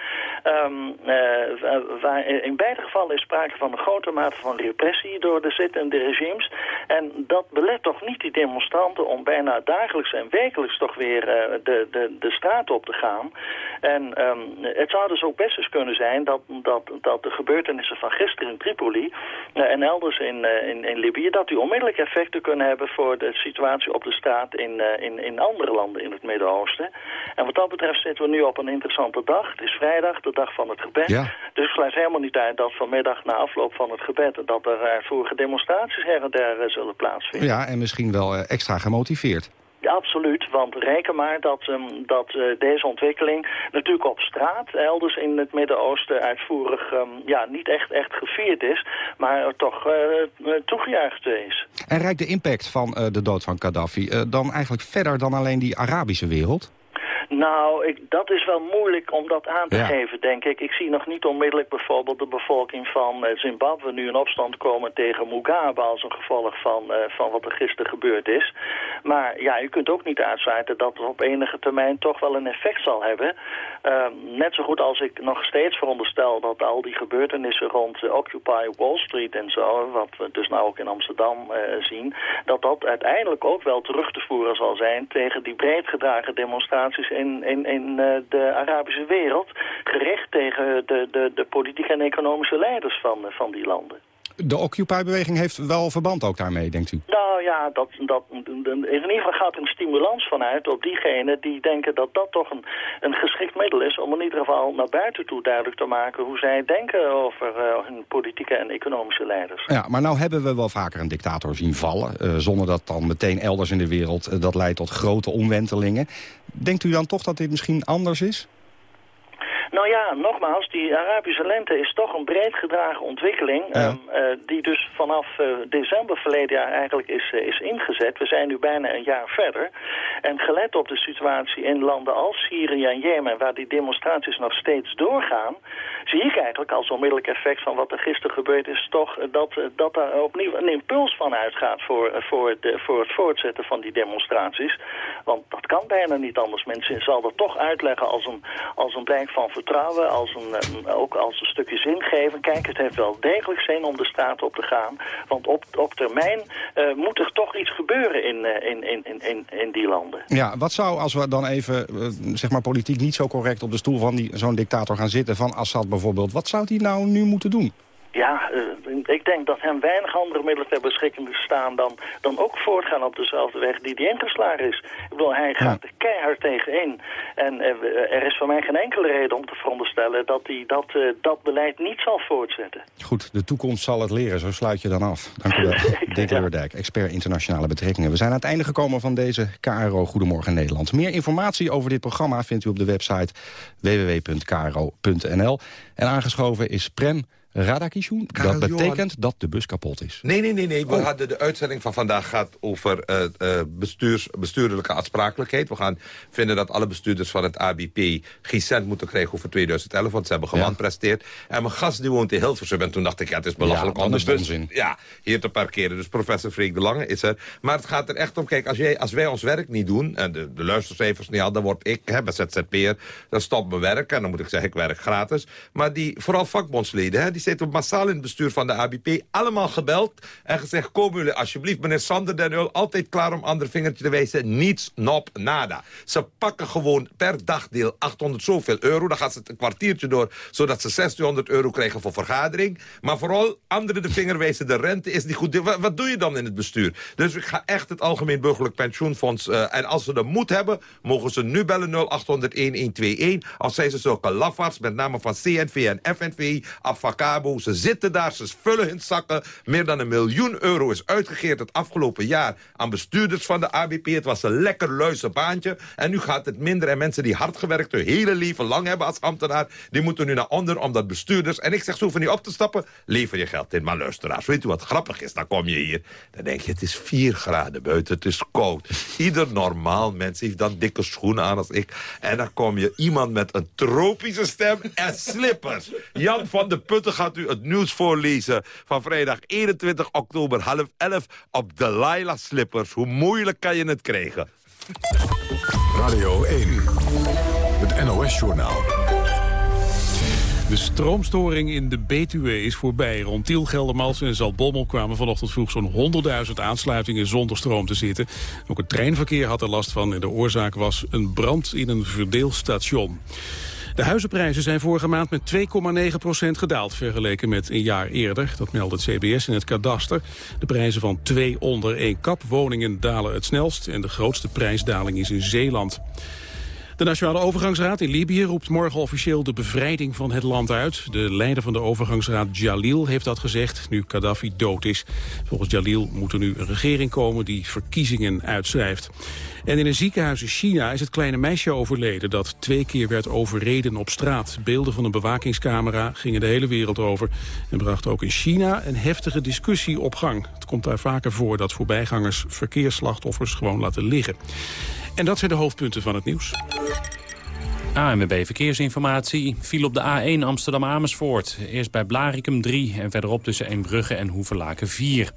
[SPEAKER 20] Ehm, eh, waar in beide gevallen is sprake van een grote mate van repressie door de zittende regimes. En dat belet toch niet die demonstranten om bijna dagelijks en wekelijks toch weer eh, de, de, de straat op te gaan. En ehm, het zou dus ook best eens kunnen zijn dat, dat, dat de gebeurtenissen van gisteren in Tripoli eh, en elders in, eh, in, in Libië, dat die onmiddellijk effecten kunnen hebben voor de situatie op de straat in, eh, in, in andere landen in het Midden-Oosten. En wat dat betreft zitten we nu op een interessante dag. Het is vrijdag, de dag van het gebed.
[SPEAKER 5] Ja.
[SPEAKER 20] Dus het sluit helemaal niet uit dat vanmiddag na afloop van het gebed dat er uitvoerige demonstraties her en der zullen plaatsvinden.
[SPEAKER 5] Ja, en misschien wel extra gemotiveerd.
[SPEAKER 20] Absoluut. Want reken maar dat, ehm, dat eh, deze ontwikkeling natuurlijk op straat, elders in het Midden-Oosten, uitvoerig ehm, ja, niet echt, echt gevierd is, maar toch eh, toegejuicht is.
[SPEAKER 5] En reikt de impact van de dood van Gaddafi dan eigenlijk verder dan alleen die Arabische wereld?
[SPEAKER 20] Nou, ik, dat is wel moeilijk om dat aan te
[SPEAKER 5] Ja.
[SPEAKER 20] geven, denk ik. Ik zie nog niet onmiddellijk bijvoorbeeld de bevolking van eh, Zimbabwe nu in opstand komen tegen Mugabe als een gevolg van, eh, van wat er gisteren gebeurd is. Maar ja, u kunt ook niet uitsluiten dat het op enige termijn toch wel een effect zal hebben. Ehm, net zo goed als ik nog steeds veronderstel dat al die gebeurtenissen rond eh, Occupy Wall Street en zo, wat we dus nou ook in Amsterdam zien, dat dat uiteindelijk ook wel terug te voeren zal zijn tegen die breed gedragen demonstraties in, in, in eh, de Arabische wereld, gericht tegen de, de, de politieke en economische leiders van, van die landen.
[SPEAKER 5] De Occupy-beweging heeft wel verband ook daarmee, denkt u?
[SPEAKER 20] Nou ja, dat, dat, in ieder geval gaat een stimulans vanuit op diegenen die denken dat dat toch een, een geschikt middel is om in ieder geval naar buiten toe duidelijk te maken hoe zij denken over eh, hun politieke en economische leiders.
[SPEAKER 5] Ja, maar nou hebben we wel vaker een dictator zien vallen... eh, zonder dat dan meteen elders in de wereld eh, dat leidt tot grote omwentelingen. Denkt u dan toch dat dit misschien anders is?
[SPEAKER 20] Nou ja, nogmaals, die Arabische lente is toch een breed gedragen ontwikkeling... ehm, eh, die dus vanaf eh, december verleden jaar eigenlijk is, eh, is ingezet. We zijn nu bijna een jaar verder. En gelet op de situatie in landen als Syrië en Jemen... waar die demonstraties nog steeds doorgaan... zie ik eigenlijk als onmiddellijk effect van wat er gisteren gebeurd is... toch dat, dat daar opnieuw een impuls van uitgaat voor, voor, de, voor het voortzetten van die demonstraties. Want dat kan bijna niet anders. Mensen zal dat toch uitleggen als een, als een blijk van vertrouwen, als een, eh, ook als een stukje zingeving. Kijk, het heeft wel degelijk zin om de straat op te gaan. Want op, op termijn eh, moet er toch iets gebeuren in, eh, in, in, in, in, die landen.
[SPEAKER 5] Ja, wat zou, als we dan even, eh, zeg maar politiek niet zo correct op de stoel van zo'n dictator gaan zitten, van Assad bijvoorbeeld, wat zou hij nou nu moeten doen?
[SPEAKER 20] Ja, eh, ik denk dat hem weinig andere middelen ter beschikking staan dan, dan ook voortgaan op dezelfde weg die hij ingeslagen is. Ik bedoel, hij gaat er keihard tegen in. En eh, er is voor mij geen enkele reden om te veronderstellen dat hij dat, eh, dat beleid niet zal voortzetten.
[SPEAKER 5] Goed, de toekomst zal het leren, zo sluit je dan af. Dank u wel, Dick Leurdijk, expert internationale betrekkingen. We zijn aan het einde gekomen van deze KRO Goedemorgen Nederland. Meer informatie over dit programma vindt u op de website www.kro.nl. En aangeschoven is Prem Radakishun, dat betekent dat de bus kapot is.
[SPEAKER 21] Nee, nee, nee. nee. We
[SPEAKER 5] Oh.
[SPEAKER 21] hadden de uitzending van vandaag gaat over eh, bestuurs, bestuurlijke aansprakelijkheid. We gaan vinden dat alle bestuurders van het ABP geen cent moeten krijgen over 2011, want ze hebben gewanpresteerd. En mijn gast die woont in Hilversum. En toen dacht ik, ja, het is belachelijk
[SPEAKER 5] Ja,
[SPEAKER 21] bus
[SPEAKER 5] onzin.
[SPEAKER 21] ja, hier te parkeren. Dus professor Freek de Lange is er. Maar het gaat er echt om, kijk, als, jij, als wij ons werk niet doen... en de, de luistercijfers niet hadden, dan word ik, hè, ZZP'er... dan stopt mijn werk en dan moet ik zeggen, ik werk gratis. Maar die, vooral vakbondsleden, hè, die zitten massaal in het bestuur van de ABP... allemaal gebeld en gezegd, komen jullie alsjeblieft... meneer Sander Den Uyl, altijd klaar om ander vingertje te wijzen. Niets, nop, nada. Ze pakken gewoon per dagdeel 800 zoveel euro. Dan gaan ze het een kwartiertje door, zodat ze 1600 euro krijgen voor vergadering. Maar vooral anderen de vinger wijzen, de rente is niet goed. Wat, doe je dan in het bestuur? Dus ik ga echt het Algemeen Burgerlijk Pensioenfonds... eh, en als ze de moed hebben, mogen ze nu bellen 0800-1121. Als zijn ze zulke lafaards, met name van CNV en FNV, Ze zitten daar, ze vullen hun zakken. Meer dan een miljoen euro is uitgegeerd het afgelopen jaar... aan bestuurders van de ABP. Het was een lekker luise baantje. En nu gaat het minder. En mensen die hard gewerkt hun hele leven lang hebben als ambtenaar... die moeten nu naar onder omdat bestuurders... en ik zeg zo van niet op te stappen, lever je geld in. Maar luisteraars, weet u wat grappig is? Dan kom je hier, dan denk je, het is 4 graden buiten, het is koud. Ieder normaal mens heeft dan dikke schoenen aan als ik. En dan kom je iemand met een tropische stem en slippers. Jan van de Putten gaat u het nieuws voorlezen... van vrijdag 21 oktober half 11 op Delilah Slippers. Hoe moeilijk kan je het krijgen?
[SPEAKER 1] Radio 1, het NOS-journaal.
[SPEAKER 2] De stroomstoring in de Betuwe is voorbij. Rond Tiel, Geldermalsen en Zaltbommel kwamen vanochtend vroeg zo'n 100.000 aansluitingen zonder stroom te zitten. Ook het treinverkeer had er last van en de oorzaak was een brand in een verdeelstation. De huizenprijzen zijn vorige maand met 2,9% gedaald... vergeleken met een jaar eerder. Dat meldt het CBS in het kadaster. De prijzen van twee onder één kap woningen dalen het snelst... en de grootste prijsdaling is in Zeeland. De Nationale Overgangsraad in Libië roept morgen officieel de bevrijding van het land uit. De leider van de overgangsraad Jalil heeft dat gezegd, nu Gaddafi dood is. Volgens Jalil moet er nu een regering komen die verkiezingen uitschrijft. En in een ziekenhuis in China is het kleine meisje overleden... dat twee keer werd overreden op straat. Beelden van een bewakingscamera gingen de hele wereld over... en brachten ook in China een heftige discussie op gang. Het komt daar vaker voor dat voorbijgangers verkeersslachtoffers gewoon laten liggen. En dat zijn de hoofdpunten van het nieuws.
[SPEAKER 4] ANWB Verkeersinformatie viel op de A1 Amsterdam-Amersfoort. Eerst bij Blarikum 3 en verderop tussen Eembrugge en Hoevelaken 4.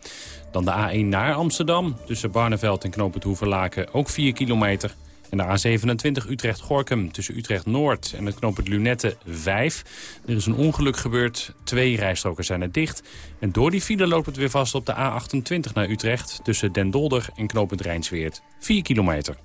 [SPEAKER 4] Dan de A1 naar Amsterdam, tussen Barneveld en Knoop het Hoevelaken ook 4 kilometer. En de A27 Utrecht-Gorkum tussen Utrecht-Noord en het knooppunt Lunette 5. Er is een ongeluk gebeurd, twee rijstroken zijn er dicht. En door die file loopt het weer vast op de A28 naar Utrecht... tussen Den Dolder en knooppunt Rijnsweert 4 kilometer.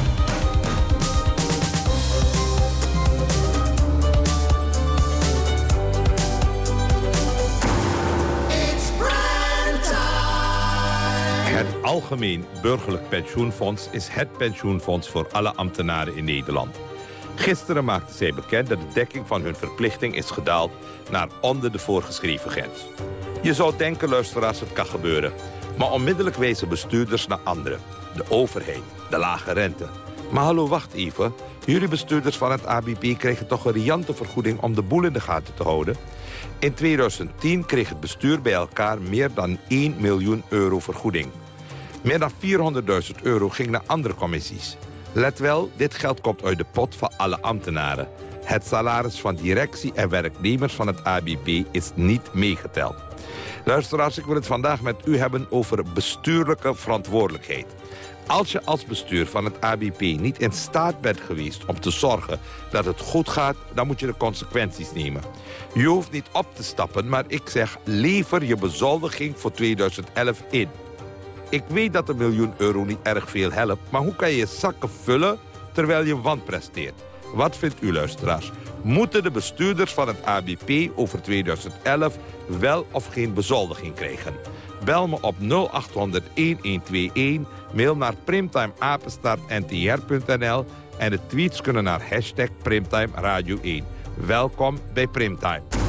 [SPEAKER 21] Algemeen Burgerlijk Pensioenfonds is het pensioenfonds voor alle ambtenaren in Nederland. Gisteren maakten zij bekend dat de dekking van hun verplichting is gedaald naar onder de voorgeschreven grens. Je zou denken, luisteraars, het kan gebeuren. Maar onmiddellijk wezen bestuurders naar anderen. De overheid, de lage rente. Maar hallo, wacht even. Jullie bestuurders van het ABP kregen toch een riante vergoeding om de boel in de gaten te houden? In 2010 kreeg het bestuur bij elkaar meer dan 1 miljoen euro vergoeding. Meer dan 400.000 euro ging naar andere commissies. Let wel, dit geld komt uit de pot van alle ambtenaren. Het salaris van directie en werknemers van het ABP is niet meegeteld. Luisteraars, ik wil het vandaag met u hebben over bestuurlijke verantwoordelijkheid. Als je als bestuur van het ABP niet in staat bent geweest om te zorgen dat het goed gaat, dan moet je de consequenties nemen. Je hoeft niet op te stappen, maar ik zeg lever je bezoldiging voor 2011 in. Ik weet dat een miljoen euro niet erg veel helpt, maar hoe kan je je zakken vullen terwijl je wanpresteert? Wat vindt u luisteraars? Moeten de bestuurders van het ABP over 2011 wel of geen bezoldiging krijgen? Bel me op 0800-1121, mail naar primtimeapenstaartntr.nl en de tweets kunnen naar hashtag Primtime Radio 1. Welkom bij Primtime.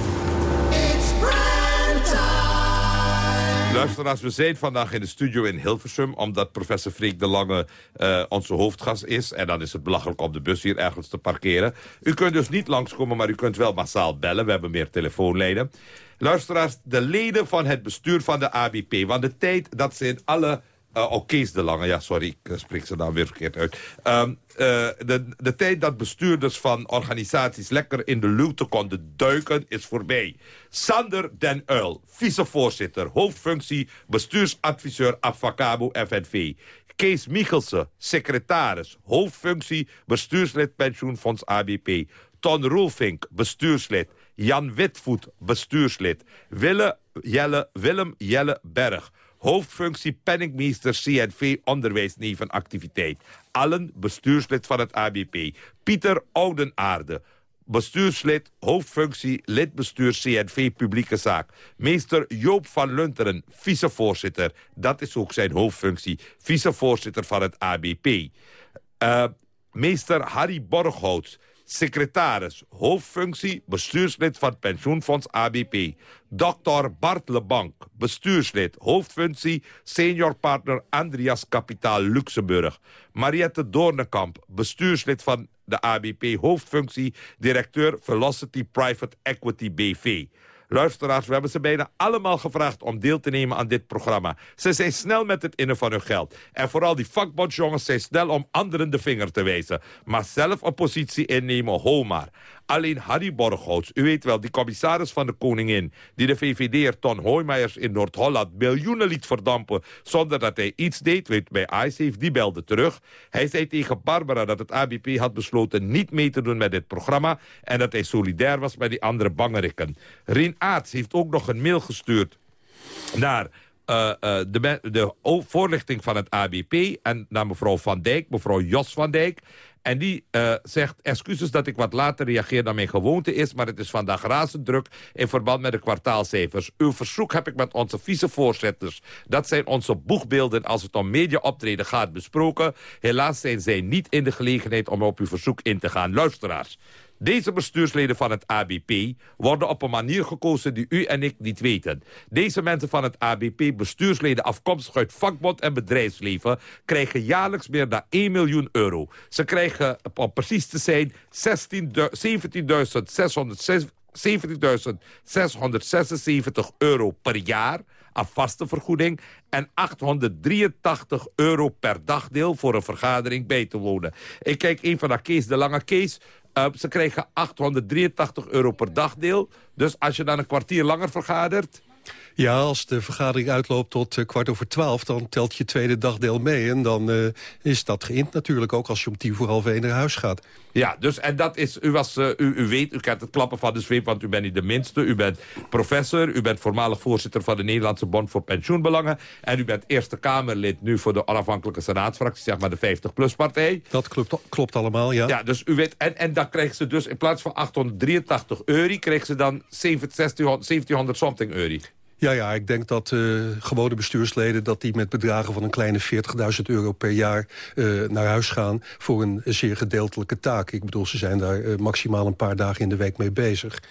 [SPEAKER 21] Luisteraars, we zijn vandaag in de studio in Hilversum... omdat professor Freek de Lange eh, onze hoofdgast is. En dan is het belachelijk om de bus hier ergens te parkeren. U kunt dus niet langskomen, maar u kunt wel massaal bellen. We hebben meer telefoonlijnen. Luisteraars, de leden van het bestuur van de ABP... want de tijd dat ze in alle uh, oh, Kees de Lange, ja, sorry, ik uh, spreek ze dan weer verkeerd uit. Um, uh, de, de tijd dat bestuurders van organisaties lekker in de luwte konden duiken is voorbij. Sander den Uil, vicevoorzitter, hoofdfunctie, bestuursadviseur Avacabo FNV. Kees Michelsen, secretaris, hoofdfunctie, bestuurslid pensioenfonds ABP. Ton Roelvink, bestuurslid. Jan Witvoet, bestuurslid. Wille, Jelle, Willem Jelle Berg, hoofdfunctie penningmeester CNV onderwijsnevenactiviteit. Allen bestuurslid van het ABP. Pieter Oudenaarde, bestuurslid, hoofdfunctie, lidbestuur CNV Publieke Zaak. Meester Joop van Lunteren, vicevoorzitter. Dat is ook zijn hoofdfunctie, vicevoorzitter van het ABP. Uh, meester Harry Borghout, secretaris, hoofdfunctie, bestuurslid van pensioenfonds ABP. Dr. Bart Lebank, bestuurslid, hoofdfunctie, senior partner Andreas Kapitaal Luxemburg. Mariette Doornekamp, bestuurslid van de ABP, hoofdfunctie, directeur Velocity Private Equity BV. Luisteraars, we hebben ze bijna allemaal gevraagd om deel te nemen aan dit programma. Ze zijn snel met het innen van hun geld. En vooral die vakbondsjongens zijn snel om anderen de vinger te wijzen. Maar zelf een positie innemen, ho maar. Alleen Harry Borghouts, u weet wel, die commissaris van de Koningin... die de VVD'er Ton Hoijmeijers in Noord-Holland miljoenen liet verdampen... zonder dat hij iets deed, weet bij ICEF, die belde terug. Hij zei tegen Barbara dat het ABP had besloten niet mee te doen met dit programma... en dat hij solidair was met die andere bangerikken. Rien Aarts heeft ook nog een mail gestuurd naar... Uh, uh, de, de voorlichting van het ABP en naar mevrouw Van Dijk, mevrouw Jos van Dijk. En die uh, zegt, excuses dat ik wat later reageer dan mijn gewoonte is... maar het is vandaag razend druk in verband met de kwartaalcijfers. Uw verzoek heb ik met onze vicevoorzitters. Dat zijn onze boegbeelden als het om mediaoptreden gaat besproken. Helaas zijn zij niet in de gelegenheid om op uw verzoek in te gaan. Luisteraars, deze bestuursleden van het ABP worden op een manier gekozen die u en ik niet weten. Deze mensen van het ABP, bestuursleden afkomstig uit vakbond en bedrijfsleven... krijgen jaarlijks meer dan 1 miljoen euro. Ze krijgen, om precies te zijn, 17.676 euro per jaar aan vergoeding... en 883 euro per dagdeel voor een vergadering bij te wonen. Ik kijk even naar Kees de Lange. Kees, uh, ze krijgen 883 euro per dagdeel. Dus als je dan een kwartier langer vergadert...
[SPEAKER 22] Ja, als de vergadering uitloopt tot uh, kwart over twaalf... dan telt je tweede dagdeel mee. En dan uh, is dat geïnd natuurlijk ook als je om tien voor half één naar huis gaat.
[SPEAKER 21] Ja, dus en dat is, u, was, uh, u, u weet, u kent het klappen van de zweep... want u bent niet de minste. U bent professor, u bent voormalig voorzitter... van de Nederlandse Bond voor Pensioenbelangen... en u bent Eerste Kamerlid nu voor de onafhankelijke senaatsfractie... zeg maar de 50PLUS-partij.
[SPEAKER 22] Dat klopt, klopt allemaal, ja.
[SPEAKER 21] Ja, dus u weet, en, en dan krijgen ze dus in plaats van 883 euro... krijgen ze dan 1700 something euro.
[SPEAKER 22] Ja, ja, ik denk dat uh, gewone bestuursleden... dat die met bedragen van een kleine 40.000 euro per jaar uh, naar huis gaan... voor een zeer gedeeltelijke taak. Ik bedoel, ze zijn daar uh, maximaal een paar dagen in de week mee bezig.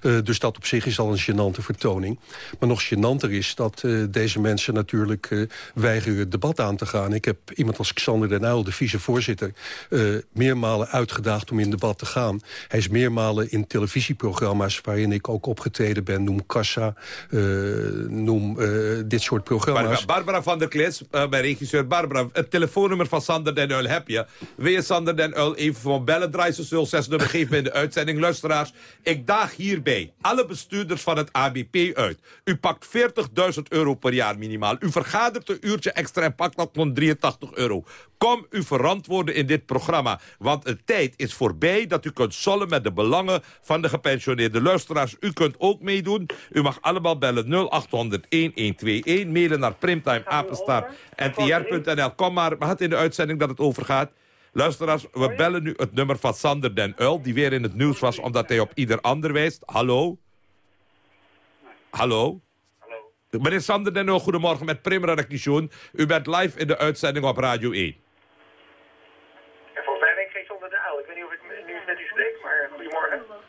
[SPEAKER 22] dus dat op zich is al een gênante vertoning. Maar nog gênanter is dat deze mensen natuurlijk weigeren het debat aan te gaan. Ik heb iemand als Xander den Uyl, de vicevoorzitter... meermalen uitgedaagd om in debat te gaan. Hij is meermalen in televisieprogramma's waarin ik ook opgetreden ben... noem Kassa noem uh, dit soort programma's.
[SPEAKER 21] Barbara, Barbara van der Klis, mijn regisseur Barbara. Het telefoonnummer van Sander den Uil heb je. Wil je Sander den Uil even voor bellen? Draai ze 06 nummer, me in de uitzending. Luisteraars, ik daag hierbij alle bestuurders van het ABP uit. U pakt 40.000 euro per jaar minimaal. U vergadert een uurtje extra en pakt dat van 83 euro. Kom u verantwoorden in dit programma. Want de tijd is voorbij dat u kunt sollen met de belangen van de gepensioneerde luisteraars. U kunt ook meedoen. U mag allemaal bellen 0800-1121. Mailen naar primtimeapenstaart.ntr.nl. Kom maar, we hadden in de uitzending dat het overgaat. Luisteraars, we bellen nu het nummer van Sander den Uil... die weer in het nieuws was omdat hij op ieder ander wijst. Hallo? Hallo? Meneer Sander den Uil, goedemorgen met Prim Redactie. U bent live in de uitzending op Radio 1.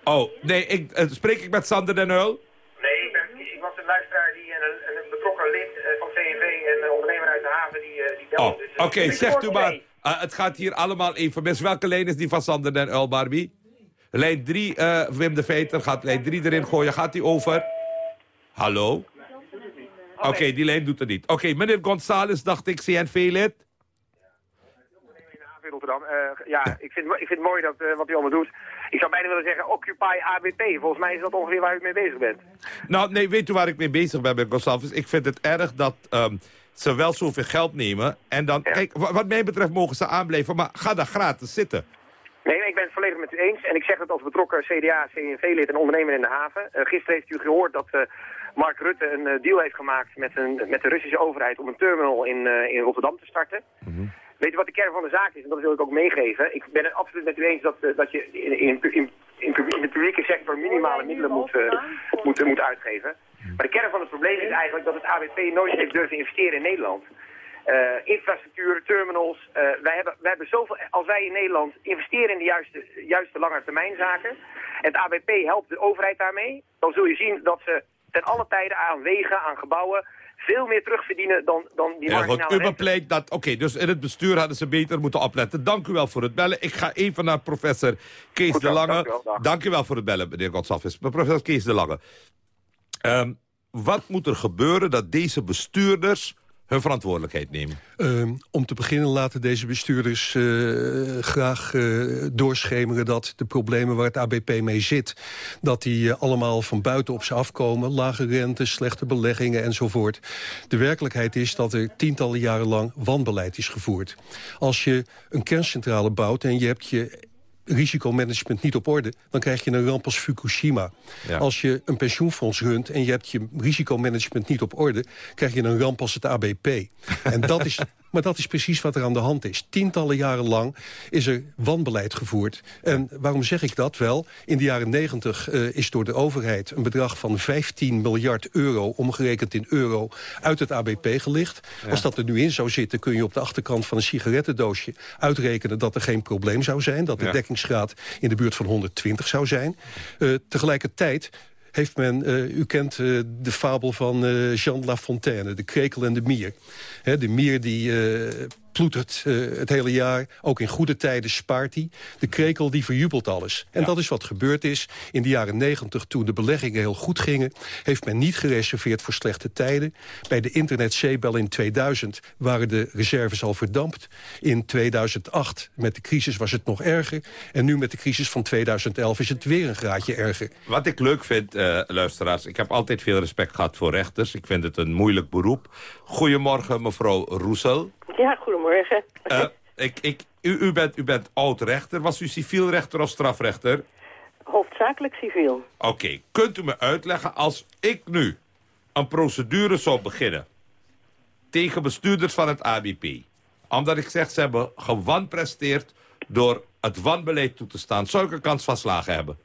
[SPEAKER 21] Oh, nee, ik, uh, spreek ik met Sander den Uil?
[SPEAKER 23] Nee, ik, ben, ik was een luisteraar die een, een betrokken
[SPEAKER 24] betrokken lid eh, van CNV en een ondernemer uit de haven die, eh, die belt.
[SPEAKER 21] Oh,
[SPEAKER 24] Dus, eh,
[SPEAKER 21] Oké, zegt
[SPEAKER 24] hoor
[SPEAKER 21] u
[SPEAKER 24] het
[SPEAKER 21] maar. Uh, het gaat hier allemaal even mis. Welke lijn is die van Sander den Uil, Barbie? Lijn 3, eh, Wim de Veter gaat lijn 3 erin gooien. Gaat die over? Hallo? Oké, die lijn doet het niet. Oké, meneer González, dacht ik, CNV-lid.
[SPEAKER 24] in Rotterdam. Eh, ja, ik vind, ik vind het mooi dat, eh, wat u allemaal doet. Ik zou bijna willen zeggen, Occupy ABP. Volgens mij is dat ongeveer waar u mee bezig bent.
[SPEAKER 21] Nou, nee, weet u waar ik mee bezig ben, meneer González? Ik vind het erg dat ehm, ze wel zoveel geld nemen. En dan, kijk, wa- wat mij betreft mogen ze aanblijven, maar ga daar gratis zitten.
[SPEAKER 24] Nee, nee, ik ben het volledig met u eens. En ik zeg het als betrokken CDA, CNV-lid en ondernemer in de haven. Eh, gisteren heeft u gehoord dat eh, Mark Rutte een eh, deal heeft gemaakt met, een, met de Russische overheid om een terminal in, in Rotterdam te starten. Weet u wat de kern van de zaak is? En dat wil ik ook meegeven. Ik ben het absoluut met u eens dat, eh, dat je in, in, in, de publieke sector minimale middelen moet, eh, moet, moet uitgeven. Maar de kern van het probleem is eigenlijk dat het ABP nooit heeft durven investeren in Nederland. Eh, infrastructuur, terminals. eh, wij, hebben, wij hebben zoveel, als wij in Nederland investeren in de juiste, juiste langetermijnzaken, en het ABP helpt de overheid daarmee, dan zul je zien dat ze ten alle tijden aan wegen, aan gebouwen, veel meer terugverdienen dan, dan die
[SPEAKER 21] Ja, goed, u bepleit dat... Oké, dus in het bestuur hadden ze beter moeten opletten. Dank u wel voor het bellen. Ik ga even naar professor Kees de Lange.
[SPEAKER 24] dank u wel, dag.
[SPEAKER 21] Dank u wel voor het bellen, meneer Godsafis. Professor Kees de Lange. Ehm, wat moet er gebeuren dat deze bestuurders hun verantwoordelijkheid nemen?
[SPEAKER 22] Ehm, om te beginnen laten deze bestuurders eh, graag eh, doorschemeren... dat de problemen waar het ABP mee zit... dat die eh, allemaal van buiten op ze afkomen. Lage rente, slechte beleggingen enzovoort. De werkelijkheid is dat er tientallen jaren lang wanbeleid is gevoerd. Als je een kerncentrale bouwt en je hebt je risicomanagement niet op orde... dan krijg je een ramp als Fukushima.
[SPEAKER 21] Ja.
[SPEAKER 22] Als je een pensioenfonds runt en je hebt je risicomanagement niet op orde... krijg je een ramp als het ABP. En dat is... Maar dat is precies wat er aan de hand is. Tientallen jaren lang is er wanbeleid gevoerd. En waarom zeg ik dat? Wel, in de jaren negentig eh, is door de overheid... een bedrag van 15 miljard euro, omgerekend in euro... uit het ABP gelicht.
[SPEAKER 21] Ja.
[SPEAKER 22] Als dat er nu in zou zitten... kun je op de achterkant van een sigarettendoosje uitrekenen... dat er geen probleem zou zijn. Dat de
[SPEAKER 21] Ja.
[SPEAKER 22] dekkingsgraad in de buurt van 120 zou zijn. Eh, tegelijkertijd heeft men, eh, u kent eh, de fabel van eh, Jean La Fontaine, de krekel en de mier. De mier die ploetert eh, het hele jaar, ook in goede tijden spaart hij. De krekel die verjubelt alles. En dat is wat gebeurd is in de jaren negentig toen de beleggingen heel goed gingen. Heeft men niet gereserveerd voor slechte tijden. Bij de internetzeebel in 2000 waren de reserves al verdampt. In 2008 met de crisis was het nog erger. En nu met de crisis van 2011 is het weer een graadje erger.
[SPEAKER 21] Wat ik leuk vind, eh, luisteraars... ik heb altijd veel respect gehad voor rechters. Ik vind het een moeilijk beroep. Goedemorgen, mevrouw Roesel.
[SPEAKER 23] Ja, goedemorgen.
[SPEAKER 21] Eh, ik, ik, u, u bent, u bent oud-rechter. Was u civiel rechter of strafrechter?
[SPEAKER 23] Hoofdzakelijk civiel.
[SPEAKER 21] Oké, kunt u me uitleggen als ik nu een procedure zou beginnen... tegen bestuurders van het ABP... omdat ik zeg ze hebben gewanpresteerd door het wanbeleid toe te staan... zou ik een kans van slagen hebben?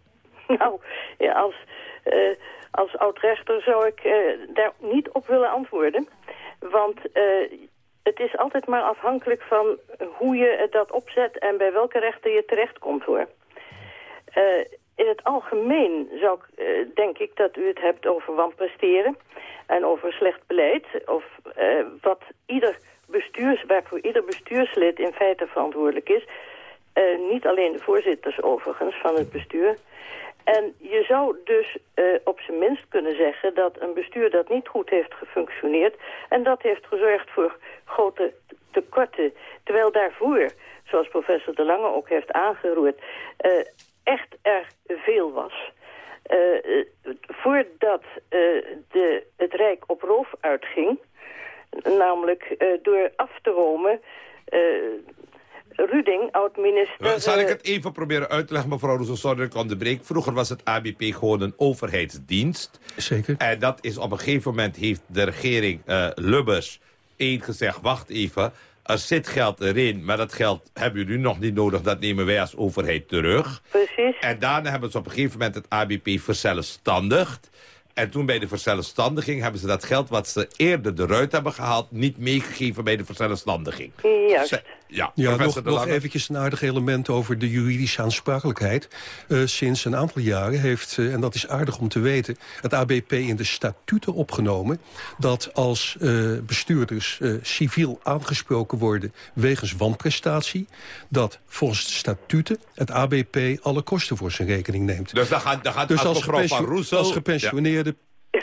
[SPEAKER 23] Nou, ja, als, eh, als oud-rechter zou ik eh, daar niet op willen antwoorden. Want het is altijd maar afhankelijk van hoe je dat opzet... en bij welke rechter je terechtkomt, hoor. Eh, in het algemeen zou ik, eh, denk ik dat u het hebt over wanpresteren... en over slecht beleid. Of eh, wat ieder bestuurs, waarvoor ieder bestuurslid in feite verantwoordelijk is... Niet alleen de voorzitters overigens van het bestuur. En je zou dus eh, op zijn minst kunnen zeggen dat een bestuur dat niet goed heeft gefunctioneerd... en dat heeft gezorgd voor grote tekorten. Terwijl daarvoor, zoals professor De Lange ook heeft aangeroerd... eh, echt er veel was. Eh, voordat de, het Rijk op roof uitging... namelijk door af te romen... eh, Ruding, oud-minister...
[SPEAKER 21] Zal ik
[SPEAKER 23] eh,
[SPEAKER 21] het even proberen uit te leggen, mevrouw Roesel, sorry dat ik onderbreek. Vroeger was het ABP gewoon een overheidsdienst.
[SPEAKER 22] Zeker.
[SPEAKER 21] En dat is op een gegeven moment heeft de regering eh, Lubbers één gezegd, wacht even... Er zit geld erin, maar dat geld hebben jullie nog niet nodig. Dat nemen wij als overheid terug.
[SPEAKER 23] Precies.
[SPEAKER 21] En daarna hebben ze op een gegeven moment het ABP verzelfstandigd. En toen bij de verzelfstandiging hebben ze dat geld wat ze eerder eruit hebben gehaald... niet meegegeven bij de verzelfstandiging.
[SPEAKER 23] Juist.
[SPEAKER 21] Ze- Ja,
[SPEAKER 22] nog, nog eventjes een aardig element over de juridische aansprakelijkheid. Eh, sinds een aantal jaren heeft, eh, en dat is aardig om te weten... het ABP in de statuten opgenomen... dat als eh, bestuurders civiel aangesproken worden wegens wanprestatie... dat volgens de statuten het ABP alle kosten voor zijn rekening neemt.
[SPEAKER 21] Dus dan gaat, dan gaat
[SPEAKER 22] Dus
[SPEAKER 21] als,
[SPEAKER 22] als gepensioneerde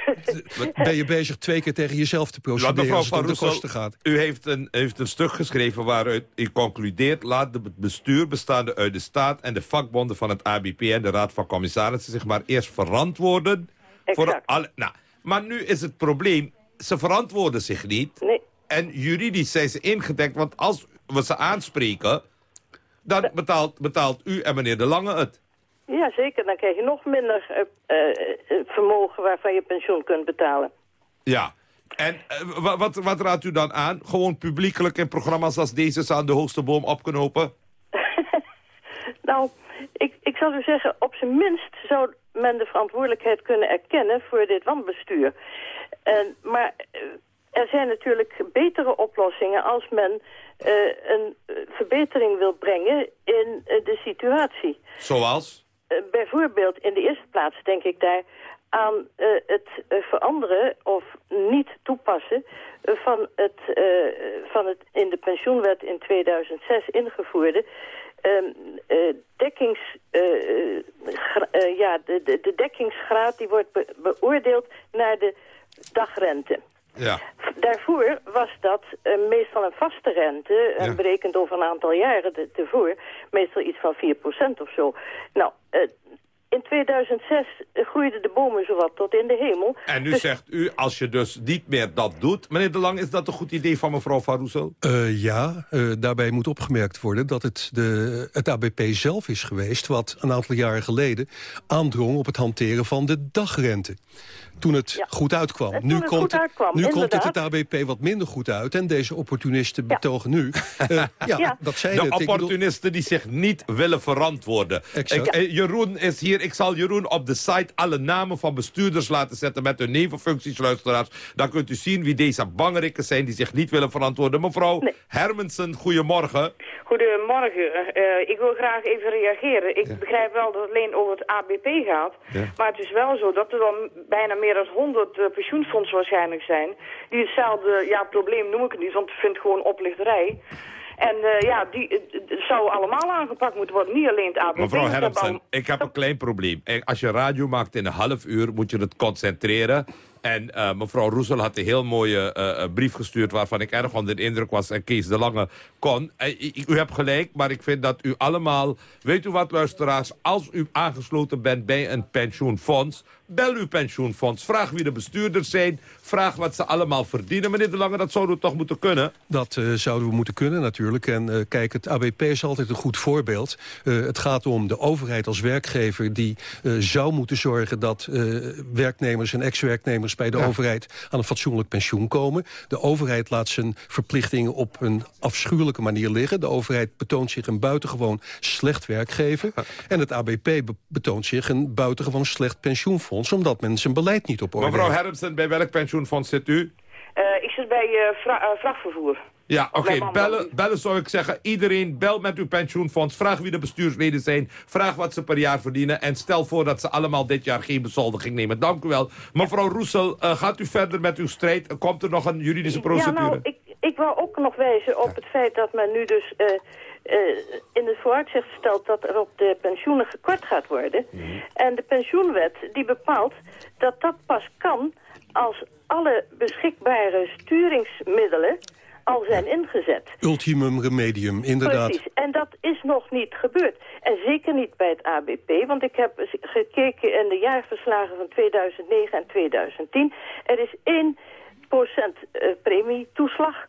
[SPEAKER 22] ben je bezig twee keer tegen jezelf te procederen
[SPEAKER 21] mevrouw
[SPEAKER 22] als het om de kosten gaat.
[SPEAKER 21] u heeft een, heeft een stuk geschreven waaruit u concludeert... laat het bestuur bestaande uit de staat en de vakbonden van het ABP... en de Raad van Commissarissen zich maar eerst verantwoorden... voor alle... Nou, maar nu is het probleem, ze verantwoorden zich niet...
[SPEAKER 23] Nee.
[SPEAKER 21] en juridisch zijn ze ingedekt, want als we ze aanspreken... dan betaalt, betaalt u en meneer De Lange het.
[SPEAKER 23] Ja, zeker. Dan krijg je nog minder eh, eh, eh, vermogen waarvan je pensioen kunt betalen.
[SPEAKER 21] Ja. En wa- wat, wat raadt u dan aan? Gewoon publiekelijk in programma's als deze... ze aan de hoogste boom opknopen?
[SPEAKER 23] Nou, ik, ik zou u zeggen, op zijn minst zou men de verantwoordelijkheid kunnen erkennen voor dit wanbestuur. En, maar er zijn natuurlijk betere oplossingen als men een verbetering wil brengen in de situatie.
[SPEAKER 21] Zoals?
[SPEAKER 23] Eh, bijvoorbeeld in de eerste plaats denk ik daar aan eh, het eh, veranderen of niet toepassen van, het, van het in de pensioenwet in 2006 ingevoerde ehm, eh, eh, eh, ja, de, de, de dekkingsgraad die wordt be- beoordeeld naar de dagrente.
[SPEAKER 21] Ja.
[SPEAKER 23] Daarvoor was dat eh, meestal een vaste rente, en
[SPEAKER 21] Ja.
[SPEAKER 23] berekend over een aantal jaren te- tevoren, meestal iets van 4% of zo. Nou, eh, in 2006 groeiden de bomen zowat tot in de hemel.
[SPEAKER 21] En nu
[SPEAKER 23] Dus-
[SPEAKER 21] zegt u, als je dus niet meer dat doet... Meneer De Lang, is dat een goed idee van mevrouw Van Roesel?
[SPEAKER 22] Eh, ja, eh, daarbij moet opgemerkt worden dat het, de, het ABP zelf is geweest... wat een aantal jaren geleden aandrong op het hanteren van de dagrente. Toen het goed uitkwam.
[SPEAKER 23] Toen
[SPEAKER 22] nu
[SPEAKER 23] het
[SPEAKER 22] komt,
[SPEAKER 23] goed
[SPEAKER 22] het-
[SPEAKER 23] uitkwam,
[SPEAKER 22] nu komt het het ABP wat minder goed uit. En deze opportunisten betogen nu... eh, ja,
[SPEAKER 23] Ja.
[SPEAKER 22] dat zijn
[SPEAKER 21] de
[SPEAKER 22] het. Ik bedoel-
[SPEAKER 21] opportunisten die zich niet willen verantwoorden. Ik- eh, Jeroen is hier. Ik zal Jeroen op de site alle namen van bestuurders laten zetten... met hun nevenfuncties, luisteraars. Dan kunt u zien wie deze bangerikken zijn die zich niet willen verantwoorden. Mevrouw Hermensen, goedemorgen.
[SPEAKER 25] Goedemorgen. Eh, ik wil graag even reageren. Ik begrijp wel dat het alleen over het ABP gaat.
[SPEAKER 21] Ja.
[SPEAKER 25] Maar het is wel zo dat er dan bijna meer dan 100 eh, pensioenfondsen waarschijnlijk zijn... die hetzelfde ja, probleem noem ik het niet, want ik vind het gewoon oplichterij. En eh, ja, die het zou allemaal aangepakt moeten worden, niet alleen het ABP.
[SPEAKER 21] Mevrouw Hermsen, ik heb een klein probleem. Eh, Als je radio maakt in een half uur, moet je het concentreren. En eh, mevrouw Roesel had een heel mooie eh, eh, brief gestuurd... waarvan ik erg onder de indruk was en Kees de Lange kon. Eh, u hebt gelijk, maar ik vind dat u allemaal... Weet u wat, luisteraars? Als u aangesloten bent bij een pensioenfonds... bel uw pensioenfonds. Vraag wie de bestuurders zijn. Vraag wat ze allemaal verdienen. Meneer de Lange, dat zouden we toch moeten kunnen?
[SPEAKER 22] Dat eh, zouden we moeten kunnen natuurlijk. En eh, kijk, het ABP is altijd een goed voorbeeld. Eh, het gaat om de overheid als werkgever... die zou moeten zorgen dat werknemers en ex-werknemers... bij de overheid aan een fatsoenlijk pensioen komen. De overheid laat zijn verplichtingen op een afschuwelijke manier liggen. De overheid betoont zich een buitengewoon slecht werkgever. En het ABP be- betoont zich een buitengewoon slecht pensioenfonds... omdat men zijn beleid niet op orde
[SPEAKER 21] Mevrouw. Hermsen, bij welk pensioenfonds zit u?
[SPEAKER 25] Eh, ik zit bij eh, vra- eh, vrachtvervoer.
[SPEAKER 21] Ja, oké. Bellen, bellen zou ik zeggen. Iedereen bel met uw pensioenfonds. Vraag wie de bestuursleden zijn. Vraag wat ze per jaar verdienen. En stel voor dat ze allemaal dit jaar geen bezoldiging nemen. Dank u wel. Mevrouw Roesel, eh, gaat u verder met uw strijd? Komt er nog een juridische procedure?
[SPEAKER 23] Ja, nou, ik, ik wou ook nog wijzen op het feit dat men nu dus eh, in het vooruitzicht stelt dat er op de pensioenen gekort gaat worden.
[SPEAKER 21] Mhm.
[SPEAKER 23] En de pensioenwet die bepaalt dat dat pas kan als alle beschikbare sturingsmiddelen al zijn ingezet.
[SPEAKER 22] Ultimum remedium, inderdaad.
[SPEAKER 23] Precies, en dat is nog niet gebeurd. En zeker niet bij het ABP, want ik heb gekeken in de jaarverslagen van 2009 en 2010. Er is 1% eh, premietoeslag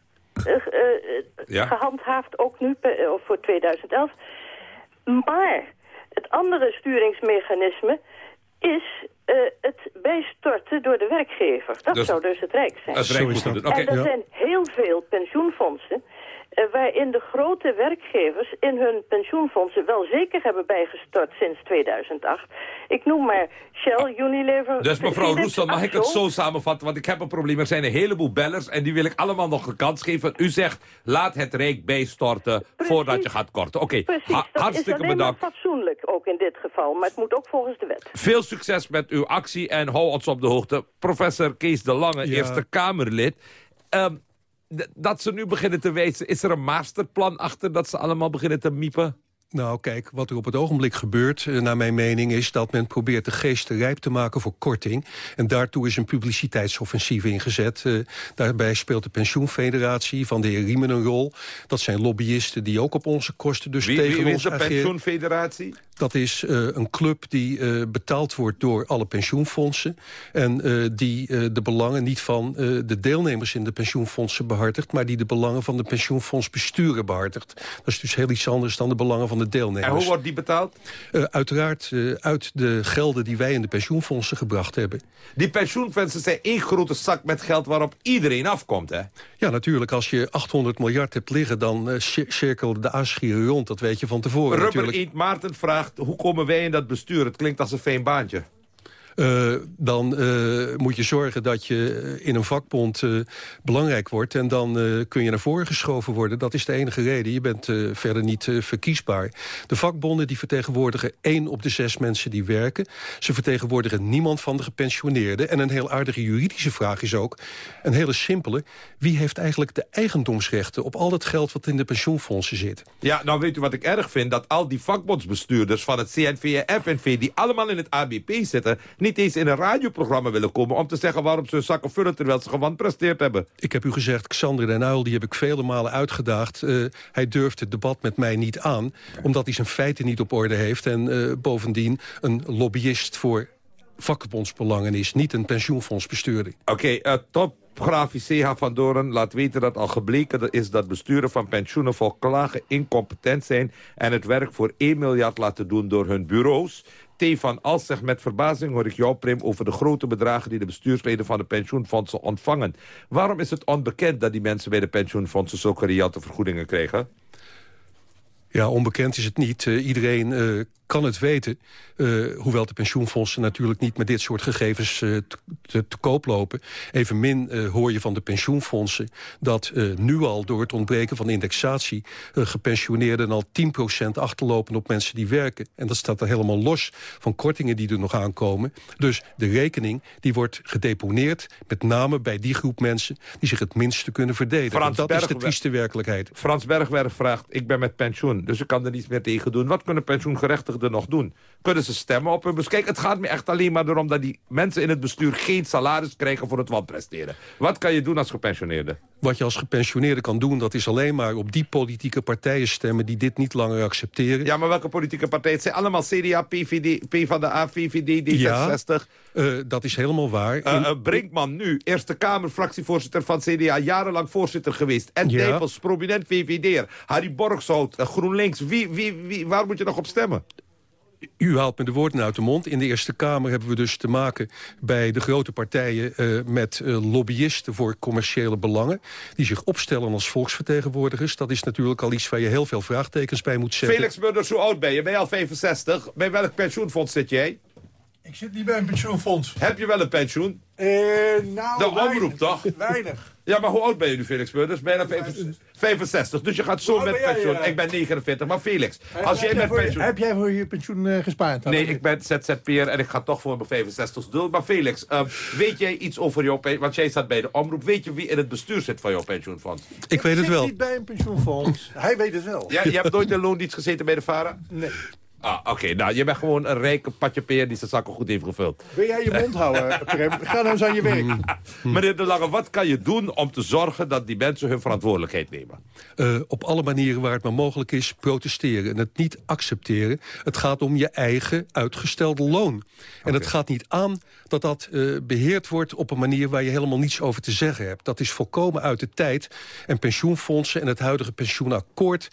[SPEAKER 21] Ja.
[SPEAKER 23] gehandhaafd, ook nu per- eh, voor 2011. Maar het andere sturingsmechanisme is eh, het bijstorten door de werkgever. Dat
[SPEAKER 21] Dus-
[SPEAKER 23] zou dus het Rijk zijn.
[SPEAKER 21] Het Rijk moet het doen. Oké.
[SPEAKER 23] en er
[SPEAKER 21] Ja.
[SPEAKER 23] zijn heel veel pensioenfondsen eh, waarin de grote werkgevers in hun pensioenfondsen wel zeker hebben bijgestort sinds 2008. Ik noem maar Shell, Unilever...
[SPEAKER 21] Dus mevrouw Roesel, mag ik het zo samenvatten? Want ik heb een probleem. Er zijn een heleboel bellers en die wil ik allemaal nog een kans geven. U zegt, laat het Rijk bijstorten voordat je gaat korten. Oké,
[SPEAKER 23] Precies,
[SPEAKER 21] ha-
[SPEAKER 23] dat is
[SPEAKER 21] hartstikke
[SPEAKER 23] alleen
[SPEAKER 21] bedankt.
[SPEAKER 23] maar fatsoenlijk ook in dit geval. Maar het moet ook volgens de wet.
[SPEAKER 21] Veel succes met uw actie en hou ons op de hoogte. Professor Kees de Lange,
[SPEAKER 22] Ja.
[SPEAKER 21] Eerste Kamerlid. Ehm, d- dat ze nu beginnen te wijzen, is er een masterplan achter dat ze allemaal beginnen te miepen?
[SPEAKER 22] Nou, kijk, wat er op het ogenblik gebeurt, eh, naar mijn mening... is dat men probeert de geesten rijp te maken voor korting. En daartoe is een publiciteitsoffensief ingezet. Eh, daarbij speelt de pensioenfederatie van de heer Riemen een rol. Dat zijn lobbyisten die ook op onze kosten dus
[SPEAKER 21] Wie,
[SPEAKER 22] tegen
[SPEAKER 21] wie is
[SPEAKER 22] ons
[SPEAKER 21] de
[SPEAKER 22] ageren.
[SPEAKER 21] pensioenfederatie?
[SPEAKER 22] Dat is eh, een club die betaald wordt door alle pensioenfondsen. En die de belangen niet van de deelnemers in de pensioenfondsen behartigt... maar die de belangen van de pensioenfondsbesturen behartigt. Dat is dus heel iets anders dan de belangen van de deelnemers.
[SPEAKER 21] En hoe wordt die betaald?
[SPEAKER 22] Eh, uiteraard eh, uit de gelden die wij in de pensioenfondsen gebracht hebben.
[SPEAKER 21] Die pensioenfondsen zijn één grote zak met geld waarop iedereen afkomt, hè?
[SPEAKER 22] Ja, natuurlijk. Als je 800 miljard hebt liggen, dan eh, cir- cirkelen de aasgieren rond. Dat weet je van tevoren
[SPEAKER 21] Rubber
[SPEAKER 22] natuurlijk.
[SPEAKER 21] Eend Maarten vraagt, hoe komen wij in dat bestuur? Het klinkt als een fijn baantje.
[SPEAKER 22] Eh, dan eh, moet je zorgen dat je eh, in een vakbond belangrijk wordt... en dan kun je naar voren geschoven worden. Dat is de enige reden. Je bent verder niet verkiesbaar. De vakbonden die vertegenwoordigen één op de zes mensen die werken. Ze vertegenwoordigen niemand van de gepensioneerden. En een heel aardige juridische vraag is ook... een hele simpele. Wie heeft eigenlijk de eigendomsrechten op al dat geld... wat in de pensioenfondsen zit?
[SPEAKER 21] Ja, nou weet u wat ik erg vind? Dat al die vakbondsbestuurders van het CNV en FNV... die allemaal in het ABP zitten... niet eens in een radioprogramma willen komen... om te zeggen waarom ze hun zakken vullen... terwijl ze gewoon presteerd hebben.
[SPEAKER 22] Ik heb u gezegd, Xander den Uyl, die heb ik vele malen uitgedaagd. Eh, hij durft het debat met mij niet aan, omdat hij zijn feiten niet op orde heeft... en eh, bovendien een lobbyist voor vakbondsbelangen is... niet een pensioenfondsbestuurder.
[SPEAKER 21] Oké, eh topgrafisch CH van Doren laat weten dat al gebleken is... dat besturen van pensioenen volklagen incompetent zijn... en het werk voor 1 miljard laten doen door hun bureaus... Van Als zegt met verbazing hoor ik jou, Prim... over de grote bedragen die de bestuursleden van de pensioenfondsen ontvangen. Waarom is het onbekend dat die mensen bij de pensioenfondsen... zulke riante vergoedingen kregen?
[SPEAKER 22] Ja, onbekend is het niet. Eh, iedereen eh, kan het weten. Eh, hoewel de pensioenfondsen natuurlijk niet met dit soort gegevens eh, te, te, koop lopen. Evenmin eh, hoor je van de pensioenfondsen dat nu al door het ontbreken van indexatie... gepensioneerden al 10% achterlopen op mensen die werken. En dat staat er helemaal los van kortingen die er nog aankomen. Dus de rekening die wordt gedeponeerd met name bij die groep mensen... die zich het minste kunnen verdedigen.
[SPEAKER 21] Frans
[SPEAKER 22] dat is de trieste werkelijkheid.
[SPEAKER 21] Frans Bergwerf vraagt, ik ben met pensioen, dus ik kan er niets meer tegen doen. Wat kunnen nog doen? Kunnen ze stemmen op hun bestuur? Kijk, het gaat me echt alleen maar erom dat die mensen in het bestuur geen salaris krijgen voor het wanpresteren. Wat kan je doen als gepensioneerde?
[SPEAKER 22] Wat je als gepensioneerde kan doen, dat is alleen maar op die politieke partijen stemmen die dit niet langer accepteren.
[SPEAKER 21] Ja, maar welke politieke partijen? Het zijn allemaal CDA, PVD, PvdA, VVD, D66.
[SPEAKER 22] Ja, eh, dat is helemaal waar.
[SPEAKER 21] Eh, eh, Brinkman nu, Eerste Kamer, fractievoorzitter van CDA, jarenlang voorzitter geweest. En
[SPEAKER 22] Ja.
[SPEAKER 21] Prominent VVD'er. Harry Borgshout, GroenLinks. Wie, wie, wie, waar moet je nog op stemmen?
[SPEAKER 22] U haalt me de woorden uit de mond. In de Eerste Kamer hebben we dus te maken bij de grote partijen... eh, met eh, lobbyisten voor commerciële belangen... die zich opstellen als volksvertegenwoordigers. Dat is natuurlijk al iets waar je heel veel vraagtekens bij moet zetten.
[SPEAKER 21] Felix Murders, hoe oud ben je? Ben je al 65? Bij welk pensioenfonds zit jij?
[SPEAKER 26] Ik zit niet bij een pensioenfonds.
[SPEAKER 21] Heb je wel een pensioen?
[SPEAKER 26] Eh, nou,
[SPEAKER 21] De
[SPEAKER 26] weinig.
[SPEAKER 21] omroep, toch?
[SPEAKER 26] Weinig.
[SPEAKER 21] Ja, maar hoe oud ben je nu, Felix Murders? Bijna 65. 65. Dus je gaat zo met
[SPEAKER 26] jij,
[SPEAKER 21] pensioen.
[SPEAKER 26] eh?
[SPEAKER 21] Ik ben 49. Maar Felix, als
[SPEAKER 26] heb,
[SPEAKER 21] jij met
[SPEAKER 26] voor,
[SPEAKER 21] pensioen...
[SPEAKER 26] heb jij voor je pensioen eh, gespaard?
[SPEAKER 21] Nee, ik ben ZZP'er en ik ga toch voor mijn 65 doen. Maar Felix, ehm, weet jij iets over jouw pensioen? Want jij staat bij de omroep. Weet je wie in het bestuur zit van jouw pensioenfonds?
[SPEAKER 22] Ik weet het
[SPEAKER 26] zit
[SPEAKER 22] wel.
[SPEAKER 26] niet bij een pensioenfonds. Hij weet het wel.
[SPEAKER 21] Ja, je hebt nooit in loondienst gezeten bij de VARA?
[SPEAKER 26] Nee.
[SPEAKER 21] Ah, oké. Nou, je bent gewoon een rijke patje peer die zijn zakken goed heeft gevuld.
[SPEAKER 26] Wil jij je mond houden, Prem? Ga nou eens aan je werk.
[SPEAKER 21] Meneer De Lange, wat kan je doen om te zorgen dat die mensen hun verantwoordelijkheid nemen?
[SPEAKER 22] Eh, op alle manieren waar het maar mogelijk is protesteren. En het niet accepteren. Het gaat om je eigen uitgestelde loon. En het gaat niet aan dat dat eh, beheerd wordt op een manier... waar je helemaal niets over te zeggen hebt. Dat is volkomen uit de tijd. En pensioenfondsen en het huidige pensioenakkoord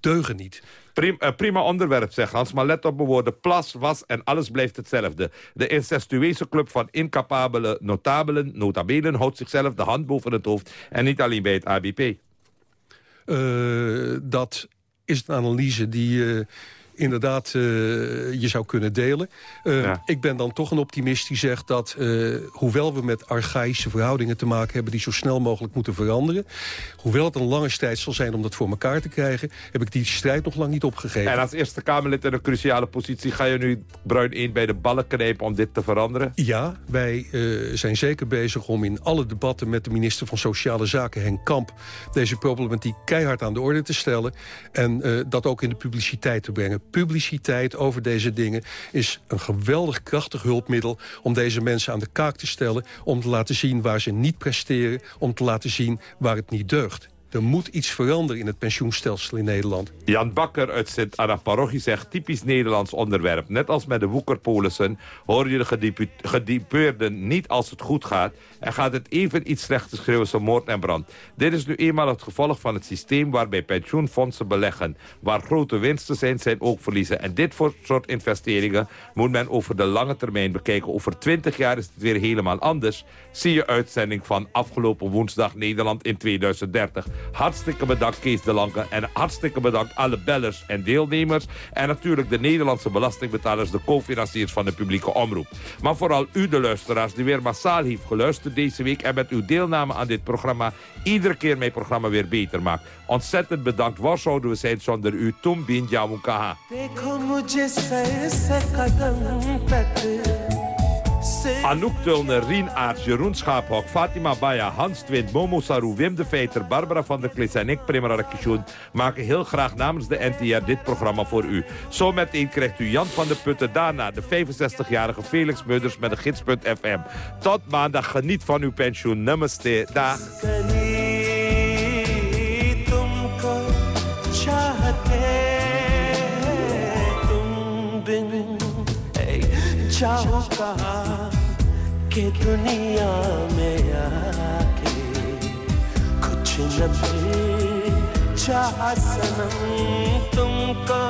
[SPEAKER 22] deugen niet.
[SPEAKER 21] Prim- eh, prima onderwerp, zegt Hans, maar let op mijn woorden. Plas, was en alles blijft hetzelfde. De incestueuze club van incapabele notabelen, notabelen... houdt zichzelf de hand boven het hoofd en niet alleen bij het ABP.
[SPEAKER 22] Eh, dat is een analyse die eh, inderdaad eh, je zou kunnen delen. Eh, Ik ben dan toch een optimist die zegt dat... eh, hoewel we met archaïsche verhoudingen te maken hebben... die zo snel mogelijk moeten veranderen... hoewel het een lange strijd zal zijn om dat voor elkaar te krijgen... heb ik die strijd nog lang niet opgegeven.
[SPEAKER 21] En als Eerste Kamerlid in een cruciale positie... ga je nu Bruin 1 bij de ballen knijpen om dit te veranderen?
[SPEAKER 22] Ja, wij eh, zijn zeker bezig om in alle debatten met de minister van Sociale Zaken, Henk Kamp, deze problematiek keihard aan de orde te stellen en dat ook in de publiciteit te brengen. Publiciteit over deze dingen is een geweldig krachtig hulpmiddel om deze mensen aan de kaak te stellen, om te laten zien waar ze niet presteren, om te laten zien waar het niet deugt. Er moet iets veranderen in het pensioenstelsel in Nederland.
[SPEAKER 21] Jan Bakker uit Sint-Anna-parochie zegt typisch Nederlands onderwerp. Net als met de woekerpolissen hoor je de gedipeurden niet als het goed gaat... en gaat het even iets slechter schreeuwen zo moord en brand. Dit is nu eenmaal het gevolg van het systeem waarbij pensioenfondsen beleggen. Waar grote winsten zijn, zijn ook verliezen. En dit soort investeringen moet men over de lange termijn bekijken. Over 20 jaar is het weer helemaal anders. Zie je uitzending van afgelopen woensdag Nederland in 2030. Hartstikke bedankt Kees de Lange en hartstikke bedankt alle bellers en deelnemers. En natuurlijk de Nederlandse belastingbetalers, de co-financiers van de publieke omroep. Maar vooral u de luisteraars die weer massaal heeft geluisterd deze week... en met uw deelname aan dit programma iedere keer mijn programma weer beter maakt. Ontzettend bedankt. Waar zouden we zijn zonder u? Tum bin.
[SPEAKER 27] देखो
[SPEAKER 21] Anouk Tulner, Rien Aerts, Jeroen Schaaphok, Fatima Baya, Hans Twint, Momo Saru, Wim de Veiter, Barbara van der Klis en ik, Primera Rakishoen, maken heel graag namens de NTR dit programma voor u. Zo meteen krijgt u Jan van der Putten, daarna de 65-jarige Felix Mudders met de gids.fm. Tot maandag, geniet van uw pensioen. Namaste, dag.
[SPEAKER 27] गली तुमको चाहते तुम बिन ए, जाओ कहाँ के दुनिया में आके। कुछ न भी चाह सनम तुमको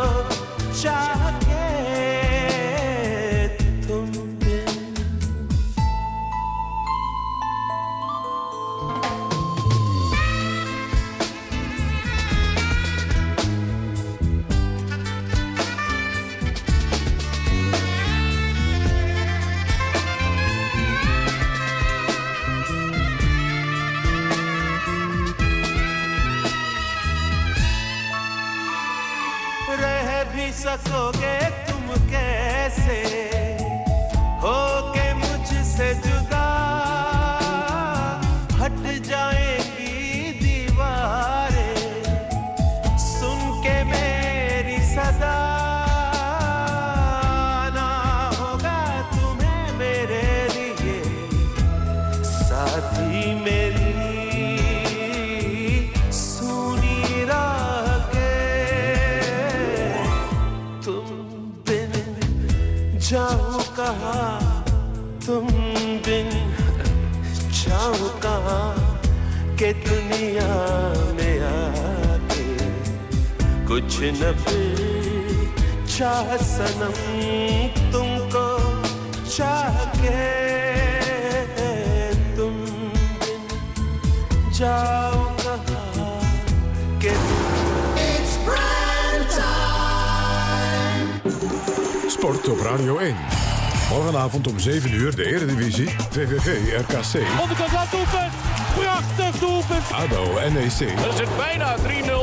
[SPEAKER 1] ADO NEC,
[SPEAKER 28] Dat is het bijna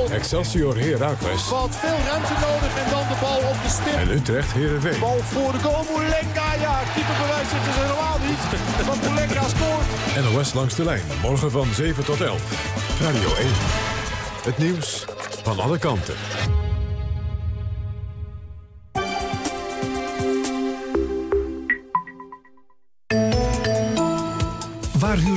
[SPEAKER 28] 3-0.
[SPEAKER 1] Excelsior Heracles
[SPEAKER 28] Valt veel ruimte nodig en dan de bal op de stip.
[SPEAKER 1] en Utrecht Heerenveen.
[SPEAKER 28] Bal voor de goal. Moulenga, ja. Keeper bewijst het dus helemaal niet. Want Moulenga scoort.
[SPEAKER 1] NOS langs de lijn, morgen van 7 tot 11. Radio 1. Het nieuws van alle kanten.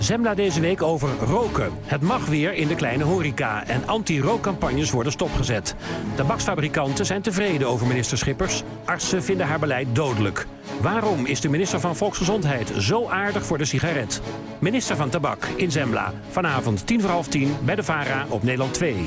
[SPEAKER 29] Zembla deze week over roken. Het mag weer in de kleine horeca en anti-rookcampagnes worden stopgezet. Tabaksfabrikanten zijn tevreden over minister Schippers. Artsen vinden haar beleid dodelijk. Waarom is de minister van Volksgezondheid zo aardig voor de sigaret? Minister van Tabak in Zembla. Vanavond tien voor half tien bij de VARA op Nederland 2.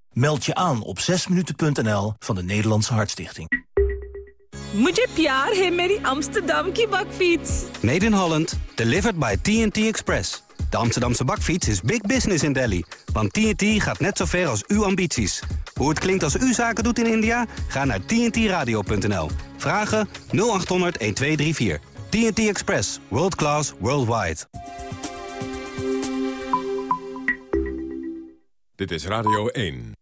[SPEAKER 30] Meld je aan op 6minuten.nl van de Nederlandse Hartstichting.
[SPEAKER 31] Mujhe pyar hai meri Amsterdam ki bakfiets.
[SPEAKER 32] Made in Holland, delivered by TNT Express. De Amsterdamse bakfiets is big business in Delhi. Want TNT gaat net zo ver als uw ambities. Hoe het klinkt als u zaken doet in India? Ga naar tntradio.nl. Vragen 0800 1234. TNT Express. World class, worldwide.
[SPEAKER 1] Dit is Radio 1.